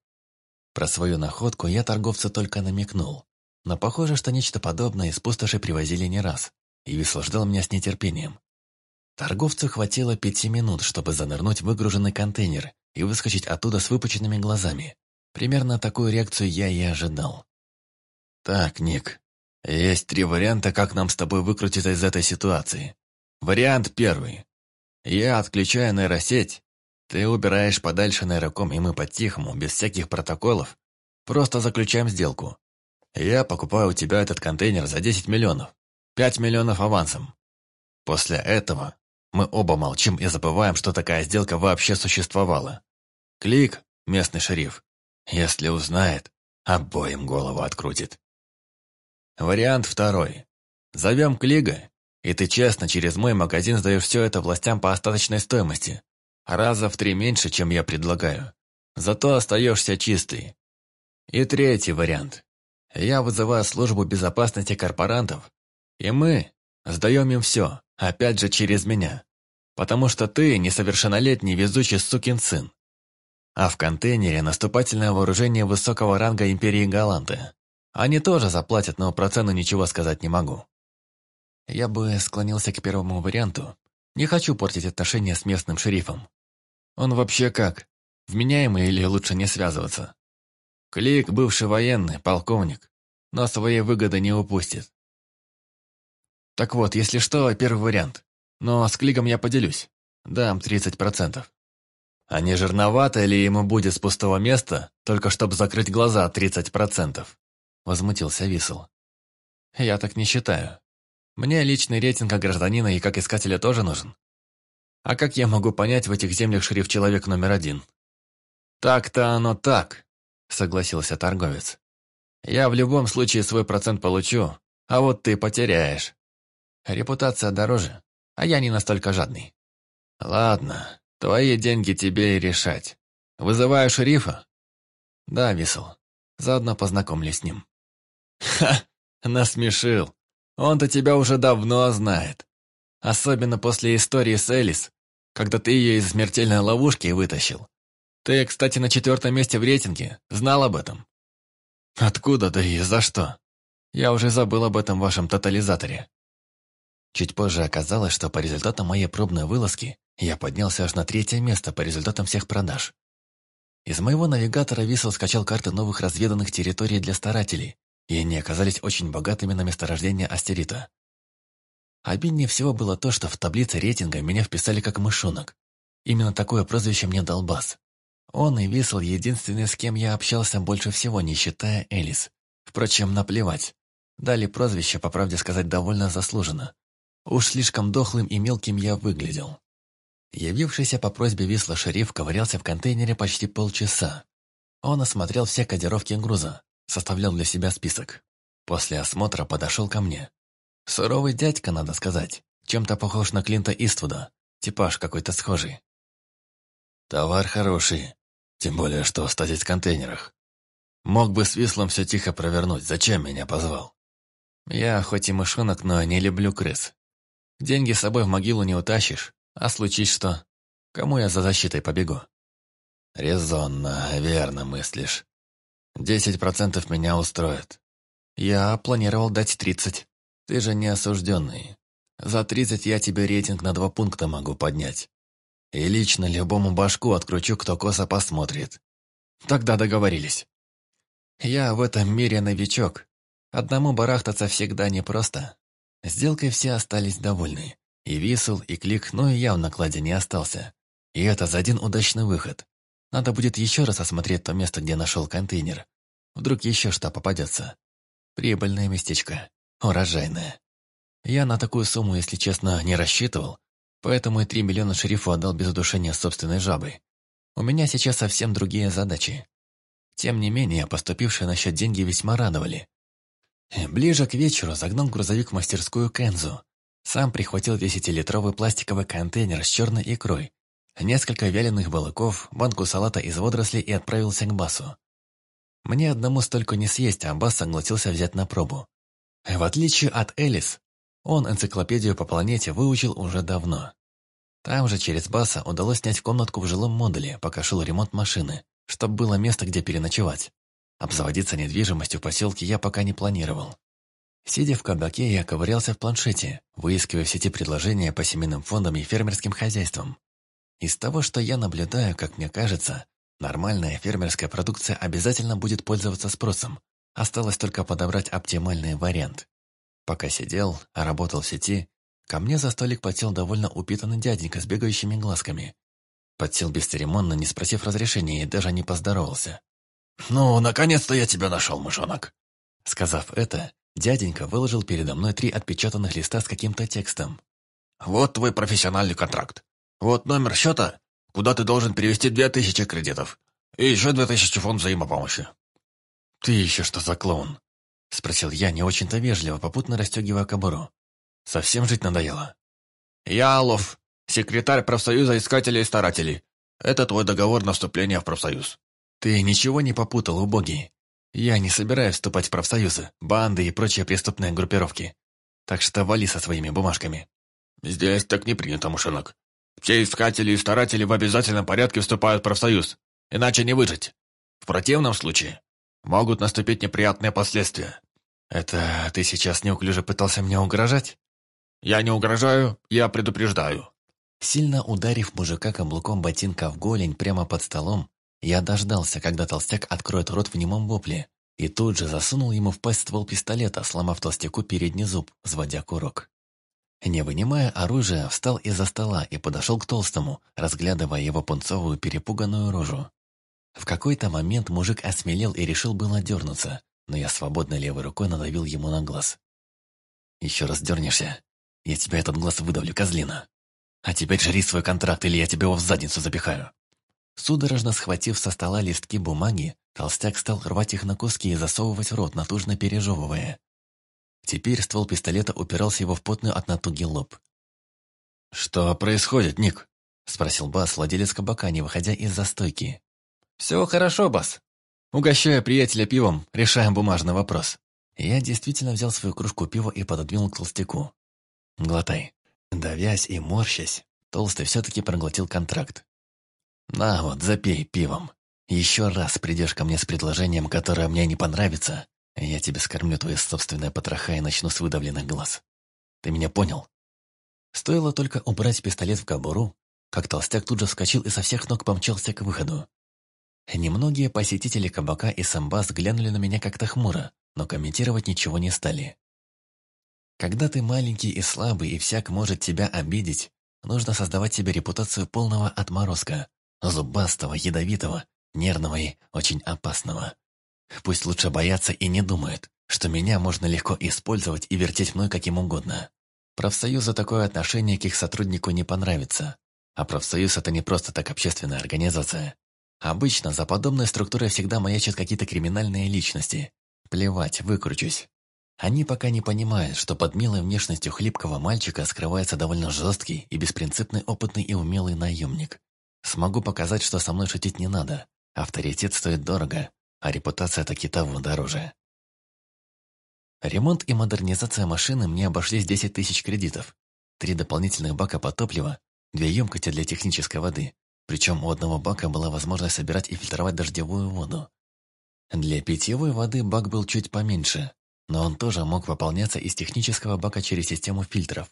Про свою находку я торговца только намекнул. Но похоже, что нечто подобное из пустоши привозили не раз, и Висл меня с нетерпением. Торговцу хватило пяти минут, чтобы занырнуть в выгруженный контейнер и выскочить оттуда с выпученными глазами. Примерно такую реакцию я и ожидал. «Так, Ник, есть три варианта, как нам с тобой выкрутиться из этой ситуации. Вариант первый. Я отключаю нейросеть, ты убираешь подальше нейроком, и мы по-тихому, без всяких протоколов, просто заключаем сделку. Я покупаю у тебя этот контейнер за 10 миллионов. 5 миллионов авансом. После этого мы оба молчим и забываем, что такая сделка вообще существовала. Клик, местный шериф. Если узнает, обоим голову открутит. Вариант второй. Зовем Клига, и ты честно через мой магазин сдаешь все это властям по остаточной стоимости. Раза в три меньше, чем я предлагаю. Зато остаешься чистый. И третий вариант. Я вызываю службу безопасности корпорантов, и мы сдаем им все, опять же через меня. Потому что ты несовершеннолетний везучий сукин сын. А в контейнере наступательное вооружение высокого ранга Империи Галанты. Они тоже заплатят, но про цену ничего сказать не могу. Я бы склонился к первому варианту. Не хочу портить отношения с местным шерифом. Он вообще как? Вменяемый или лучше не связываться? Клик, бывший военный, полковник, но свои выгоды не упустит. Так вот, если что, первый вариант. Но с Кликом я поделюсь. Дам 30%. А не жирновато ли ему будет с пустого места, только чтобы закрыть глаза 30%? Возмутился Висел. Я так не считаю. Мне личный рейтинг как гражданина и как искателя тоже нужен. А как я могу понять в этих землях шериф человек номер один? Так-то оно так, согласился торговец. «Я в любом случае свой процент получу, а вот ты потеряешь. Репутация дороже, а я не настолько жадный». «Ладно, твои деньги тебе и решать. Вызываю шерифа?» «Да, Висл. Заодно познакомлюсь с ним». «Ха! Насмешил. Он-то тебя уже давно знает. Особенно после истории с Элис, когда ты ее из смертельной ловушки вытащил. Ты, кстати, на четвертом месте в рейтинге. Знал об этом?» «Откуда, да и за что? Я уже забыл об этом вашем тотализаторе». Чуть позже оказалось, что по результатам моей пробной вылазки я поднялся аж на третье место по результатам всех продаж. Из моего навигатора Висел скачал карты новых разведанных территорий для старателей, и они оказались очень богатыми на месторождение астерита. Обиднее всего было то, что в таблице рейтинга меня вписали как мышонок. Именно такое прозвище мне дал Бас. Он и Висл — единственный, с кем я общался больше всего, не считая Элис. Впрочем, наплевать. Дали прозвище, по правде сказать, довольно заслуженно. Уж слишком дохлым и мелким я выглядел. Явившийся по просьбе Висла шериф ковырялся в контейнере почти полчаса. Он осмотрел все кодировки груза, составлял для себя список. После осмотра подошел ко мне. Суровый дядька, надо сказать. Чем-то похож на Клинта Иствуда. Типаж какой-то схожий. «Товар хороший», тем более, что оставить в контейнерах. Мог бы с Вислом все тихо провернуть, зачем меня позвал? Я хоть и мышонок, но не люблю крыс. Деньги с собой в могилу не утащишь, а случись что, кому я за защитой побегу? Резонно, верно мыслишь. Десять процентов меня устроит. Я планировал дать тридцать. Ты же не осужденный. За тридцать я тебе рейтинг на два пункта могу поднять. И лично любому башку откручу, кто косо посмотрит. Тогда договорились. Я в этом мире новичок. Одному барахтаться всегда непросто. Сделкой все остались довольны. И висел, и клик, но и я в накладе не остался. И это за один удачный выход. Надо будет еще раз осмотреть то место, где нашел контейнер. Вдруг еще что попадется. Прибыльное местечко. Урожайное. Я на такую сумму, если честно, не рассчитывал, Поэтому и три миллиона шерифу отдал без удушения собственной жабы. У меня сейчас совсем другие задачи. Тем не менее, поступившие на счет деньги весьма радовали. Ближе к вечеру загнал грузовик в мастерскую Кензу. Сам прихватил десятилитровый пластиковый контейнер с черной икрой, несколько вяленых балыков, банку салата из водорослей и отправился к Басу. Мне одному столько не съесть, а Бас согласился взять на пробу. В отличие от Элис, он энциклопедию по планете выучил уже давно. Там же через Баса удалось снять комнатку в жилом модуле, пока шел ремонт машины, чтобы было место, где переночевать. Обзаводиться недвижимостью в поселке я пока не планировал. Сидя в кабаке, я ковырялся в планшете, выискивая в сети предложения по семейным фондам и фермерским хозяйствам. Из того, что я наблюдаю, как мне кажется, нормальная фермерская продукция обязательно будет пользоваться спросом. Осталось только подобрать оптимальный вариант. Пока сидел, работал в сети, ко мне за столик подсел довольно упитанный дяденька с бегающими глазками. Подсел бесцеремонно, не спросив разрешения, и даже не поздоровался. «Ну, наконец-то я тебя нашел, мышонок!» Сказав это, дяденька выложил передо мной три отпечатанных листа с каким-то текстом. «Вот твой профессиональный контракт. Вот номер счета, куда ты должен перевести две тысячи кредитов. И еще две тысячи фонд взаимопомощи». «Ты еще что за клоун?» — спросил я не очень-то вежливо, попутно расстегивая кобуру. «Совсем жить надоело». «Я Алов, секретарь профсоюза искателей и старателей. Это твой договор на вступление в профсоюз». «Ты ничего не попутал, убогий. Я не собираюсь вступать в профсоюзы, банды и прочие преступные группировки. Так что вали со своими бумажками». «Здесь так не принято, мышонок. Все искатели и старатели в обязательном порядке вступают в профсоюз, иначе не выжить. В противном случае могут наступить неприятные последствия. Это ты сейчас неуклюже пытался мне угрожать? Я не угрожаю, я предупреждаю. Сильно ударив мужика каблуком ботинка в голень прямо под столом, я дождался, когда толстяк откроет рот в немом вопле, и тут же засунул ему в пасть ствол пистолета, сломав толстяку передний зуб, взводя курок. Не вынимая оружия, встал из-за стола и подошел к толстому, разглядывая его пунцовую перепуганную рожу. В какой-то момент мужик осмелел и решил было дернуться, но я свободно левой рукой надавил ему на глаз. «Еще раз дернешься, я тебя этот глаз выдавлю, козлина. А теперь жри свой контракт, или я тебя его в задницу запихаю». Судорожно схватив со стола листки бумаги, толстяк стал рвать их на куски и засовывать в рот, натужно пережевывая. Теперь ствол пистолета упирался его в потную от натуги лоб. «Что происходит, Ник?» – спросил Бас, владелец кабака, не выходя из застойки. Все хорошо, Бас. Угощаю приятеля пивом, решаем бумажный вопрос. Я действительно взял свою кружку пива и пододвинул к толстяку. Глотай. Давясь и морщась, Толстый все-таки проглотил контракт. «На вот, запей пивом. Еще раз придешь ко мне с предложением, которое мне не понравится, я тебе скормлю твои собственные потроха и начну с выдавленных глаз. Ты меня понял?» Стоило только убрать пистолет в кобуру, как толстяк тут же вскочил и со всех ног помчался к выходу. Немногие посетители кабака и самбас глянули на меня как-то хмуро, но комментировать ничего не стали. Когда ты маленький и слабый, и всяк может тебя обидеть, нужно создавать себе репутацию полного отморозка, зубастого, ядовитого, нервного и очень опасного. Пусть лучше боятся и не думают, что меня можно легко использовать и вертеть мной каким угодно. Профсоюзу такое отношение к их сотруднику не понравится. А профсоюз – это не просто так общественная организация. Обычно за подобной структурой всегда маячат какие-то криминальные личности. Плевать, выкручусь. Они пока не понимают, что под милой внешностью хлипкого мальчика скрывается довольно жесткий и беспринципный опытный и умелый наемник. Смогу показать, что со мной шутить не надо. Авторитет стоит дорого, а репутация таки того дороже. Ремонт и модернизация машины мне обошлись 10 тысяч кредитов, три дополнительных бака под топливо, две емкости для технической воды, причем у одного бака была возможность собирать и фильтровать дождевую воду. Для питьевой воды бак был чуть поменьше, но он тоже мог пополняться из технического бака через систему фильтров.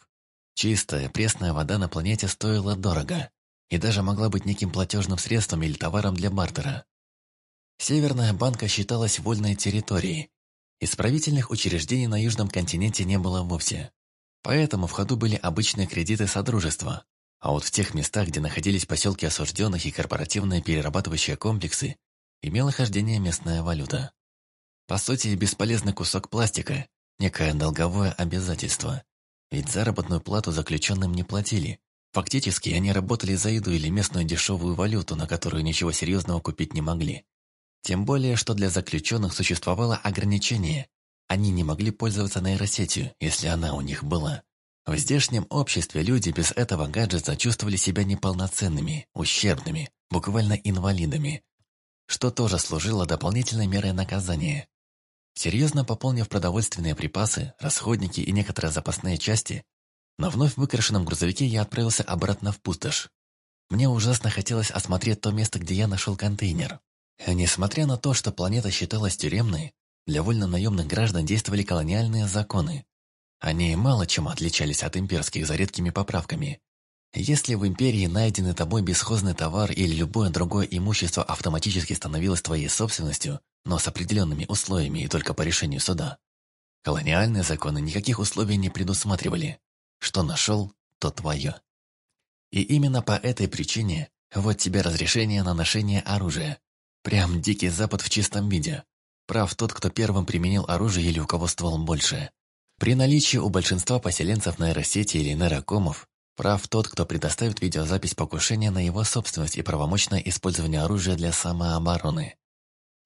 Чистая, пресная вода на планете стоила дорого и даже могла быть неким платежным средством или товаром для бартера. Северная банка считалась вольной территорией. Исправительных учреждений на Южном континенте не было вовсе. Поэтому в ходу были обычные кредиты Содружества, а вот в тех местах, где находились поселки осужденных и корпоративные перерабатывающие комплексы, имела хождение местная валюта. По сути, бесполезный кусок пластика, некое долговое обязательство. Ведь заработную плату заключенным не платили. Фактически, они работали за еду или местную дешевую валюту, на которую ничего серьезного купить не могли. Тем более, что для заключенных существовало ограничение. Они не могли пользоваться нейросетью, если она у них была. В здешнем обществе люди без этого гаджета чувствовали себя неполноценными, ущербными, буквально инвалидами, что тоже служило дополнительной мерой наказания. Серьезно пополнив продовольственные припасы, расходники и некоторые запасные части, на вновь выкрашенном грузовике я отправился обратно в пустошь. Мне ужасно хотелось осмотреть то место, где я нашел контейнер. Несмотря на то, что планета считалась тюремной, для вольно-наемных граждан действовали колониальные законы, они мало чем отличались от имперских за редкими поправками. Если в империи найденный тобой бесхозный товар или любое другое имущество автоматически становилось твоей собственностью, но с определенными условиями и только по решению суда. Колониальные законы никаких условий не предусматривали. Что нашел, то твое. И именно по этой причине вот тебе разрешение на ношение оружия. Прям дикий запад в чистом виде. Прав тот, кто первым применил оружие или у кого ствол больше. При наличии у большинства поселенцев нейросети или нейрокомов прав тот, кто предоставит видеозапись покушения на его собственность и правомочное использование оружия для самообороны.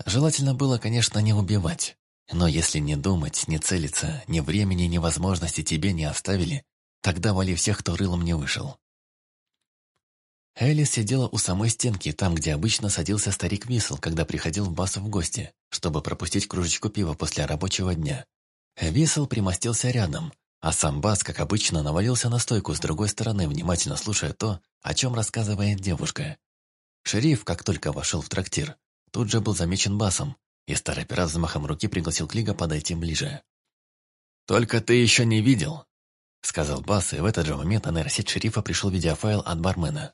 Желательно было, конечно, не убивать. Но если не думать, не целиться, ни времени, ни возможности тебе не оставили, тогда вали всех, кто рылом не вышел. Элли сидела у самой стенки, там, где обычно садился старик Висл, когда приходил в Басу в гости, чтобы пропустить кружечку пива после рабочего дня. Висел примостился рядом, а сам Бас, как обычно, навалился на стойку с другой стороны, внимательно слушая то, о чем рассказывает девушка. Шериф, как только вошел в трактир, тут же был замечен Басом, и старый пират взмахом руки пригласил Клига подойти ближе. «Только ты еще не видел!» Сказал Бас, и в этот же момент на нейросеть шерифа пришел видеофайл от бармена.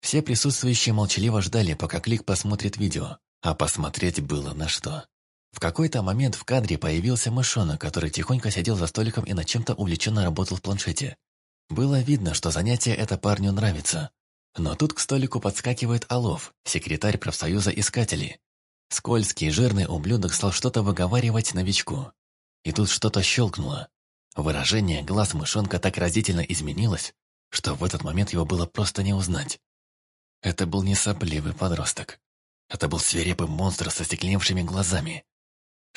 Все присутствующие молчаливо ждали, пока Клик посмотрит видео, а посмотреть было на что. В какой-то момент в кадре появился мышонок, который тихонько сидел за столиком и над чем-то увлеченно работал в планшете. Было видно, что занятие это парню нравится. Но тут к столику подскакивает Алов, секретарь профсоюза искателей. Скользкий, жирный ублюдок стал что-то выговаривать новичку. И тут что-то щелкнуло. Выражение глаз мышонка так разительно изменилось, что в этот момент его было просто не узнать. Это был не сопливый подросток. Это был свирепый монстр со стекленевшими глазами,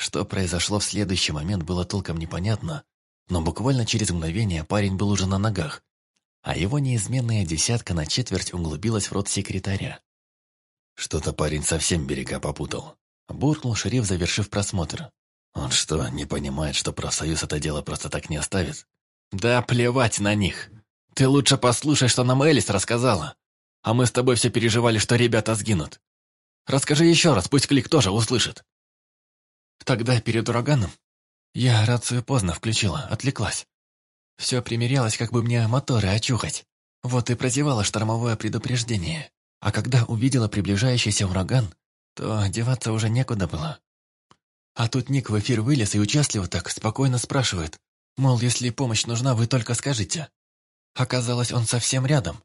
что произошло в следующий момент, было толком непонятно, но буквально через мгновение парень был уже на ногах, а его неизменная десятка на четверть углубилась в рот секретаря. «Что-то парень совсем берега попутал», — буркнул шериф, завершив просмотр. «Он что, не понимает, что профсоюз это дело просто так не оставит?» «Да плевать на них! Ты лучше послушай, что нам Элис рассказала, а мы с тобой все переживали, что ребята сгинут. Расскажи еще раз, пусть Клик тоже услышит». Тогда перед ураганом я рацию поздно включила, отвлеклась. Все примерялось, как бы мне моторы очухать. Вот и прозевала штормовое предупреждение. А когда увидела приближающийся ураган, то деваться уже некуда было. А тут Ник в эфир вылез и участливо так спокойно спрашивает, мол, если помощь нужна, вы только скажите. Оказалось, он совсем рядом.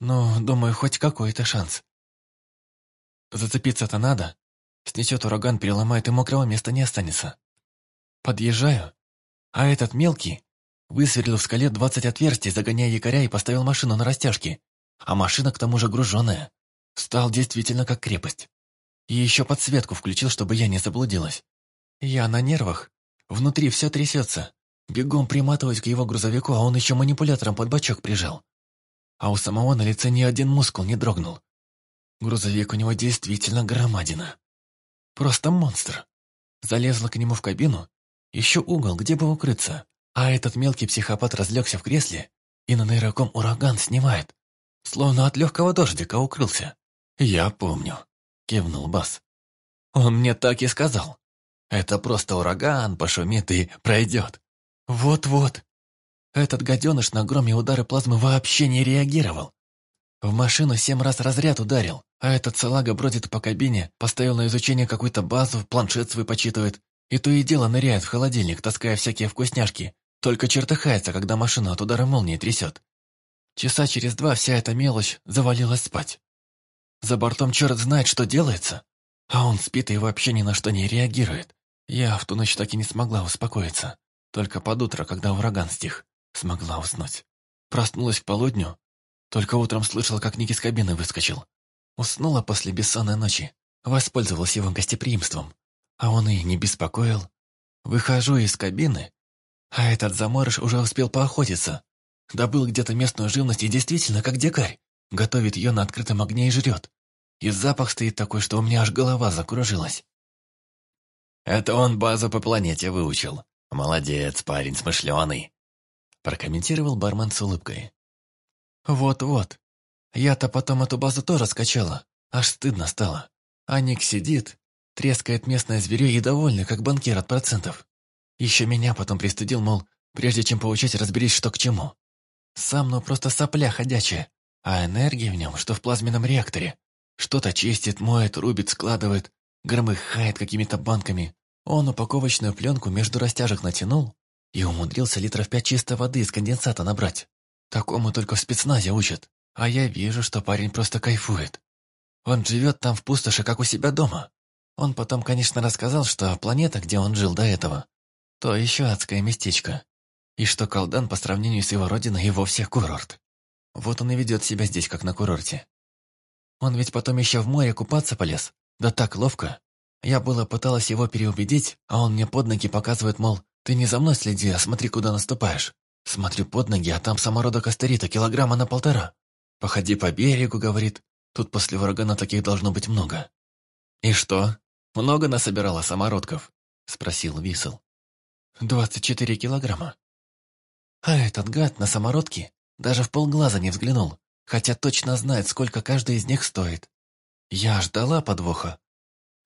Ну, думаю, хоть какой-то шанс. Зацепиться-то надо. Снесет ураган, переломает, и мокрого места не останется. Подъезжаю, а этот мелкий высверлил в скале двадцать отверстий, загоняя якоря и поставил машину на растяжке. А машина к тому же груженная. Стал действительно как крепость. И еще подсветку включил, чтобы я не заблудилась. Я на нервах. Внутри все трясется. Бегом приматываюсь к его грузовику, а он еще манипулятором под бачок прижал. А у самого на лице ни один мускул не дрогнул. Грузовик у него действительно громадина. Просто монстр. Залезла к нему в кабину, ищу угол, где бы укрыться. А этот мелкий психопат разлегся в кресле и на нейроком ураган снимает. Словно от легкого дождика укрылся. «Я помню», — кивнул Бас. «Он мне так и сказал. Это просто ураган пошумит и пройдет. Вот-вот». Этот гаденыш на громе удары плазмы вообще не реагировал. В машину семь раз разряд ударил. А этот салага бродит по кабине, поставил на изучение какую-то базу, планшет свой почитывает. И то и дело ныряет в холодильник, таская всякие вкусняшки. Только чертыхается, когда машина от удара молнии трясет. Часа через два вся эта мелочь завалилась спать. За бортом черт знает, что делается. А он спит и вообще ни на что не реагирует. Я в ту ночь так и не смогла успокоиться. Только под утро, когда ураган стих, смогла уснуть. Проснулась к полудню. Только утром слышала, как Ник из кабины выскочил. Уснула после бессонной ночи, воспользовалась его гостеприимством. А он и не беспокоил. Выхожу из кабины, а этот заморыш уже успел поохотиться. Добыл где-то местную живность и действительно, как дикарь, готовит ее на открытом огне и жрет. И запах стоит такой, что у меня аж голова закружилась. Это он базу по планете выучил. Молодец, парень смышленый. Прокомментировал бармен с улыбкой. Вот-вот, я-то потом эту базу тоже скачала. Аж стыдно стало. Аник сидит, трескает местное зверье и довольный, как банкир от процентов. Еще меня потом пристыдил, мол, прежде чем получать, разберись, что к чему. Сам, ну, просто сопля ходячая. А энергии в нем, что в плазменном реакторе. Что-то чистит, моет, рубит, складывает, громыхает какими-то банками. Он упаковочную пленку между растяжек натянул и умудрился литров пять чистой воды из конденсата набрать. Такому только в спецназе учат. А я вижу, что парень просто кайфует. Он живет там в пустоши, как у себя дома. Он потом, конечно, рассказал, что планета, где он жил до этого, то еще адское местечко. И что Колдан по сравнению с его родиной и вовсе курорт. Вот он и ведет себя здесь, как на курорте. Он ведь потом еще в море купаться полез. Да так ловко. Я было пыталась его переубедить, а он мне под ноги показывает, мол, ты не за мной следи, а смотри, куда наступаешь. Смотрю под ноги, а там самородок астерита килограмма на полтора. Походи по берегу, говорит. Тут после урагана таких должно быть много. И что? Много насобирала самородков? Спросил Висел. Двадцать четыре килограмма. А этот гад на самородки даже в полглаза не взглянул, хотя точно знает, сколько каждый из них стоит. Я ждала подвоха.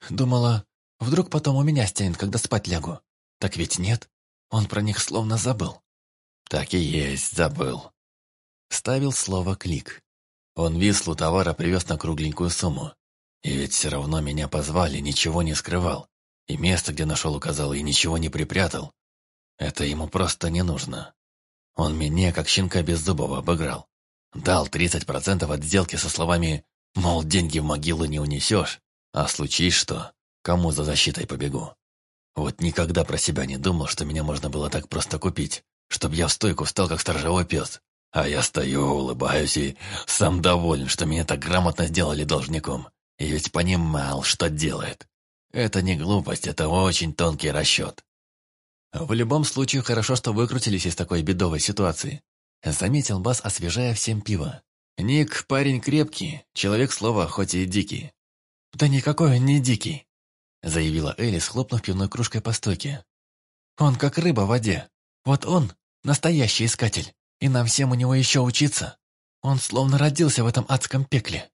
Думала, вдруг потом у меня стянет, когда спать лягу. Так ведь нет. Он про них словно забыл. Так и есть, забыл. Ставил слово клик. Он вис товара привез на кругленькую сумму. И ведь все равно меня позвали, ничего не скрывал. И место, где нашел, указал, и ничего не припрятал. Это ему просто не нужно. Он меня, как щенка беззубого, обыграл. Дал 30% от сделки со словами «Мол, деньги в могилу не унесешь, а случись что, кому за защитой побегу». Вот никогда про себя не думал, что меня можно было так просто купить, чтобы я в стойку встал, как сторожевой пес, а я стою, улыбаюсь и сам доволен, что меня так грамотно сделали должником. И ведь понимал, что делает. Это не глупость, это очень тонкий расчет. В любом случае, хорошо, что выкрутились из такой бедовой ситуации. Заметил Бас, освежая всем пиво. Ник парень крепкий, человек слова, хоть и дикий. Да никакой он не дикий, заявила Элис, хлопнув пивной кружкой по стойке. Он как рыба в воде. Вот он, настоящий искатель и нам всем у него еще учиться. Он словно родился в этом адском пекле».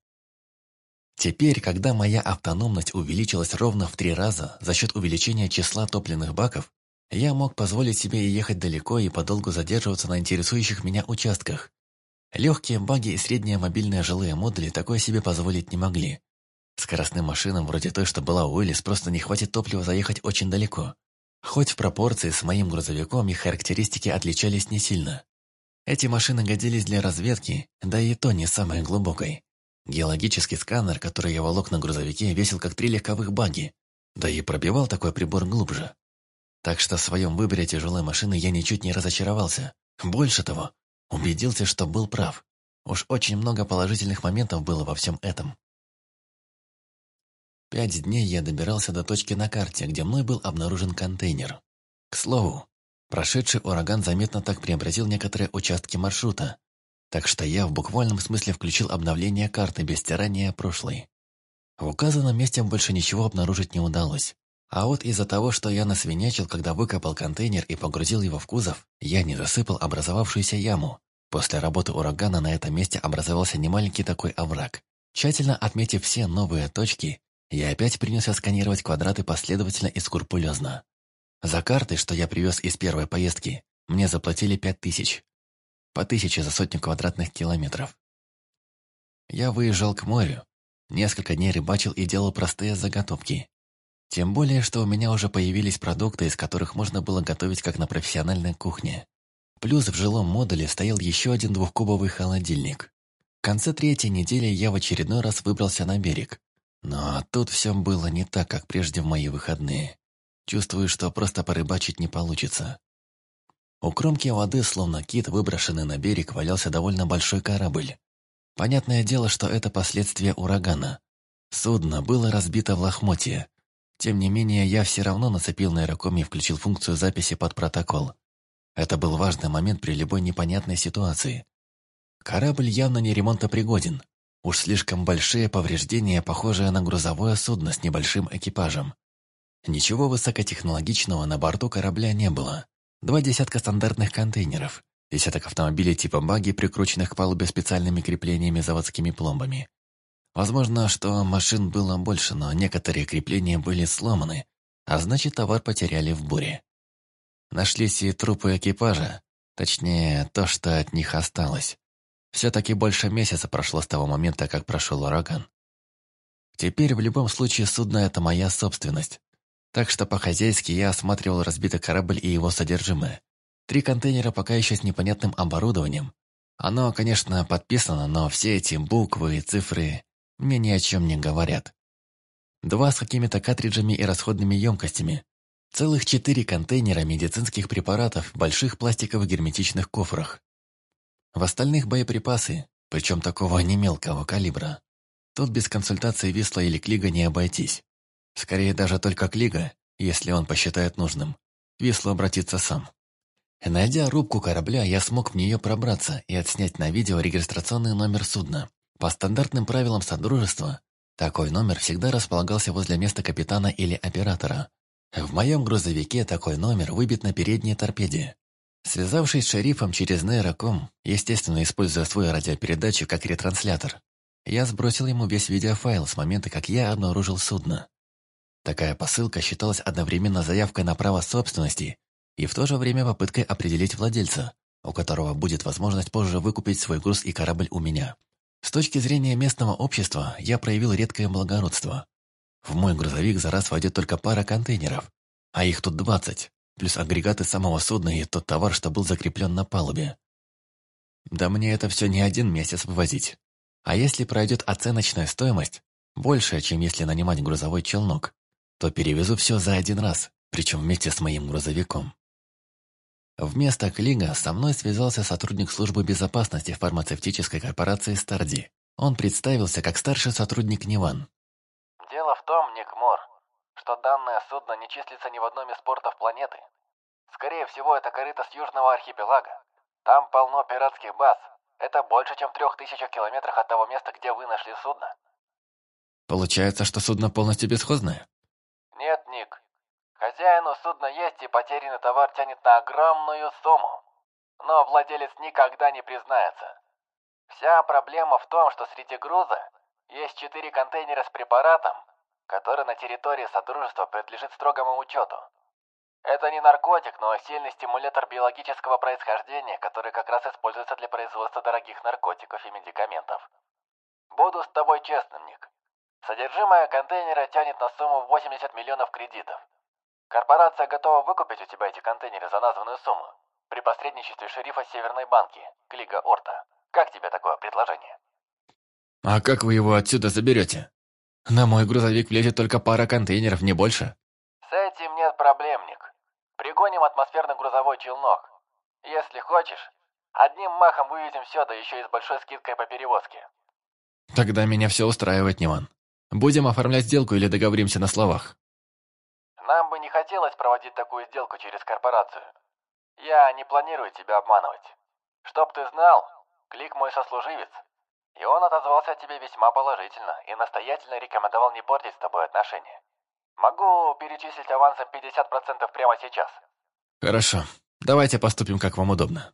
Теперь, когда моя автономность увеличилась ровно в три раза за счет увеличения числа топливных баков, я мог позволить себе ехать далеко и подолгу задерживаться на интересующих меня участках. Легкие баги и средние мобильные жилые модули такое себе позволить не могли. Скоростным машинам, вроде той, что была у Элис, просто не хватит топлива заехать очень далеко. Хоть в пропорции с моим грузовиком их характеристики отличались не сильно. Эти машины годились для разведки, да и то не самой глубокой. Геологический сканер, который я волок на грузовике, весил как три легковых баги. Да и пробивал такой прибор глубже. Так что в своем выборе тяжелой машины я ничуть не разочаровался. Больше того, убедился, что был прав. Уж очень много положительных моментов было во всем этом. Пять дней я добирался до точки на карте, где мной был обнаружен контейнер. К слову, Прошедший ураган заметно так преобразил некоторые участки маршрута, так что я в буквальном смысле включил обновление карты без стирания прошлой. В указанном месте больше ничего обнаружить не удалось. А вот из-за того, что я насвинячил, когда выкопал контейнер и погрузил его в кузов, я не засыпал образовавшуюся яму. После работы урагана на этом месте образовался немаленький такой овраг. Тщательно отметив все новые точки, я опять принялся сканировать квадраты последовательно и скрупулезно. За карты, что я привез из первой поездки, мне заплатили пять тысяч. По тысяче за сотню квадратных километров. Я выезжал к морю, несколько дней рыбачил и делал простые заготовки. Тем более, что у меня уже появились продукты, из которых можно было готовить как на профессиональной кухне. Плюс в жилом модуле стоял еще один двухкубовый холодильник. В конце третьей недели я в очередной раз выбрался на берег. Но тут все было не так, как прежде в мои выходные. Чувствую, что просто порыбачить не получится. У кромки воды, словно кит, выброшенный на берег, валялся довольно большой корабль. Понятное дело, что это последствия урагана. Судно было разбито в лохмотье. Тем не менее, я все равно нацепил на аэрокоме и включил функцию записи под протокол. Это был важный момент при любой непонятной ситуации. Корабль явно не ремонтопригоден. Уж слишком большие повреждения, похожие на грузовое судно с небольшим экипажем. Ничего высокотехнологичного на борту корабля не было. Два десятка стандартных контейнеров, десяток автомобилей типа баги, прикрученных к палубе специальными креплениями заводскими пломбами. Возможно, что машин было больше, но некоторые крепления были сломаны, а значит, товар потеряли в буре. Нашлись и трупы экипажа, точнее, то, что от них осталось. Все-таки больше месяца прошло с того момента, как прошел ураган. Теперь в любом случае судно – это моя собственность, так что по-хозяйски я осматривал разбитый корабль и его содержимое. Три контейнера пока еще с непонятным оборудованием. Оно, конечно, подписано, но все эти буквы и цифры мне ни о чем не говорят. Два с какими-то картриджами и расходными емкостями. Целых четыре контейнера медицинских препаратов в больших пластиковых герметичных кофрах. В остальных боеприпасы, причем такого не мелкого калибра. Тут без консультации висла или клига не обойтись. Скорее даже только к если он посчитает нужным. Висло обратиться сам. Найдя рубку корабля, я смог в нее пробраться и отснять на видео регистрационный номер судна. По стандартным правилам Содружества, такой номер всегда располагался возле места капитана или оператора. В моем грузовике такой номер выбит на передней торпеде. Связавшись с шерифом через нейроком, естественно, используя свой радиопередачу как ретранслятор, я сбросил ему весь видеофайл с момента, как я обнаружил судно. Такая посылка считалась одновременно заявкой на право собственности и в то же время попыткой определить владельца, у которого будет возможность позже выкупить свой груз и корабль у меня. С точки зрения местного общества я проявил редкое благородство. В мой грузовик за раз войдет только пара контейнеров, а их тут 20, плюс агрегаты самого судна и тот товар, что был закреплен на палубе. Да мне это все не один месяц вывозить. А если пройдет оценочная стоимость, большая, чем если нанимать грузовой челнок, что перевезу все за один раз, причем вместе с моим грузовиком. Вместо Клинга со мной связался сотрудник службы безопасности фармацевтической корпорации «Старди». Он представился как старший сотрудник Ниван. «Дело в том, Ник Мор, что данное судно не числится ни в одном из портов планеты. Скорее всего, это корыто с южного архипелага. Там полно пиратских баз. Это больше, чем в трех тысячах километрах от того места, где вы нашли судно». «Получается, что судно полностью бесхозное?» Нет, Ник. Хозяину судна есть и потерянный товар тянет на огромную сумму. Но владелец никогда не признается. Вся проблема в том, что среди груза есть четыре контейнера с препаратом, который на территории Содружества принадлежит строгому учету. Это не наркотик, но сильный стимулятор биологического происхождения, который как раз используется для производства дорогих наркотиков и медикаментов. Буду с тобой честным, Ник. Содержимое контейнера тянет на сумму в 80 миллионов кредитов. Корпорация готова выкупить у тебя эти контейнеры за названную сумму при посредничестве шерифа Северной банки, Клига Орта. Как тебе такое предложение? А как вы его отсюда заберете? На мой грузовик влезет только пара контейнеров, не больше. С этим нет проблемник. Пригоним атмосферный грузовой челнок. Если хочешь, одним махом вывезем все, да еще и с большой скидкой по перевозке. Тогда меня все устраивает, Ниван. Будем оформлять сделку или договоримся на словах?» «Нам бы не хотелось проводить такую сделку через корпорацию. Я не планирую тебя обманывать. Чтоб ты знал, Клик мой сослуживец, и он отозвался о тебе весьма положительно и настоятельно рекомендовал не портить с тобой отношения. Могу перечислить авансом 50% прямо сейчас». «Хорошо. Давайте поступим, как вам удобно».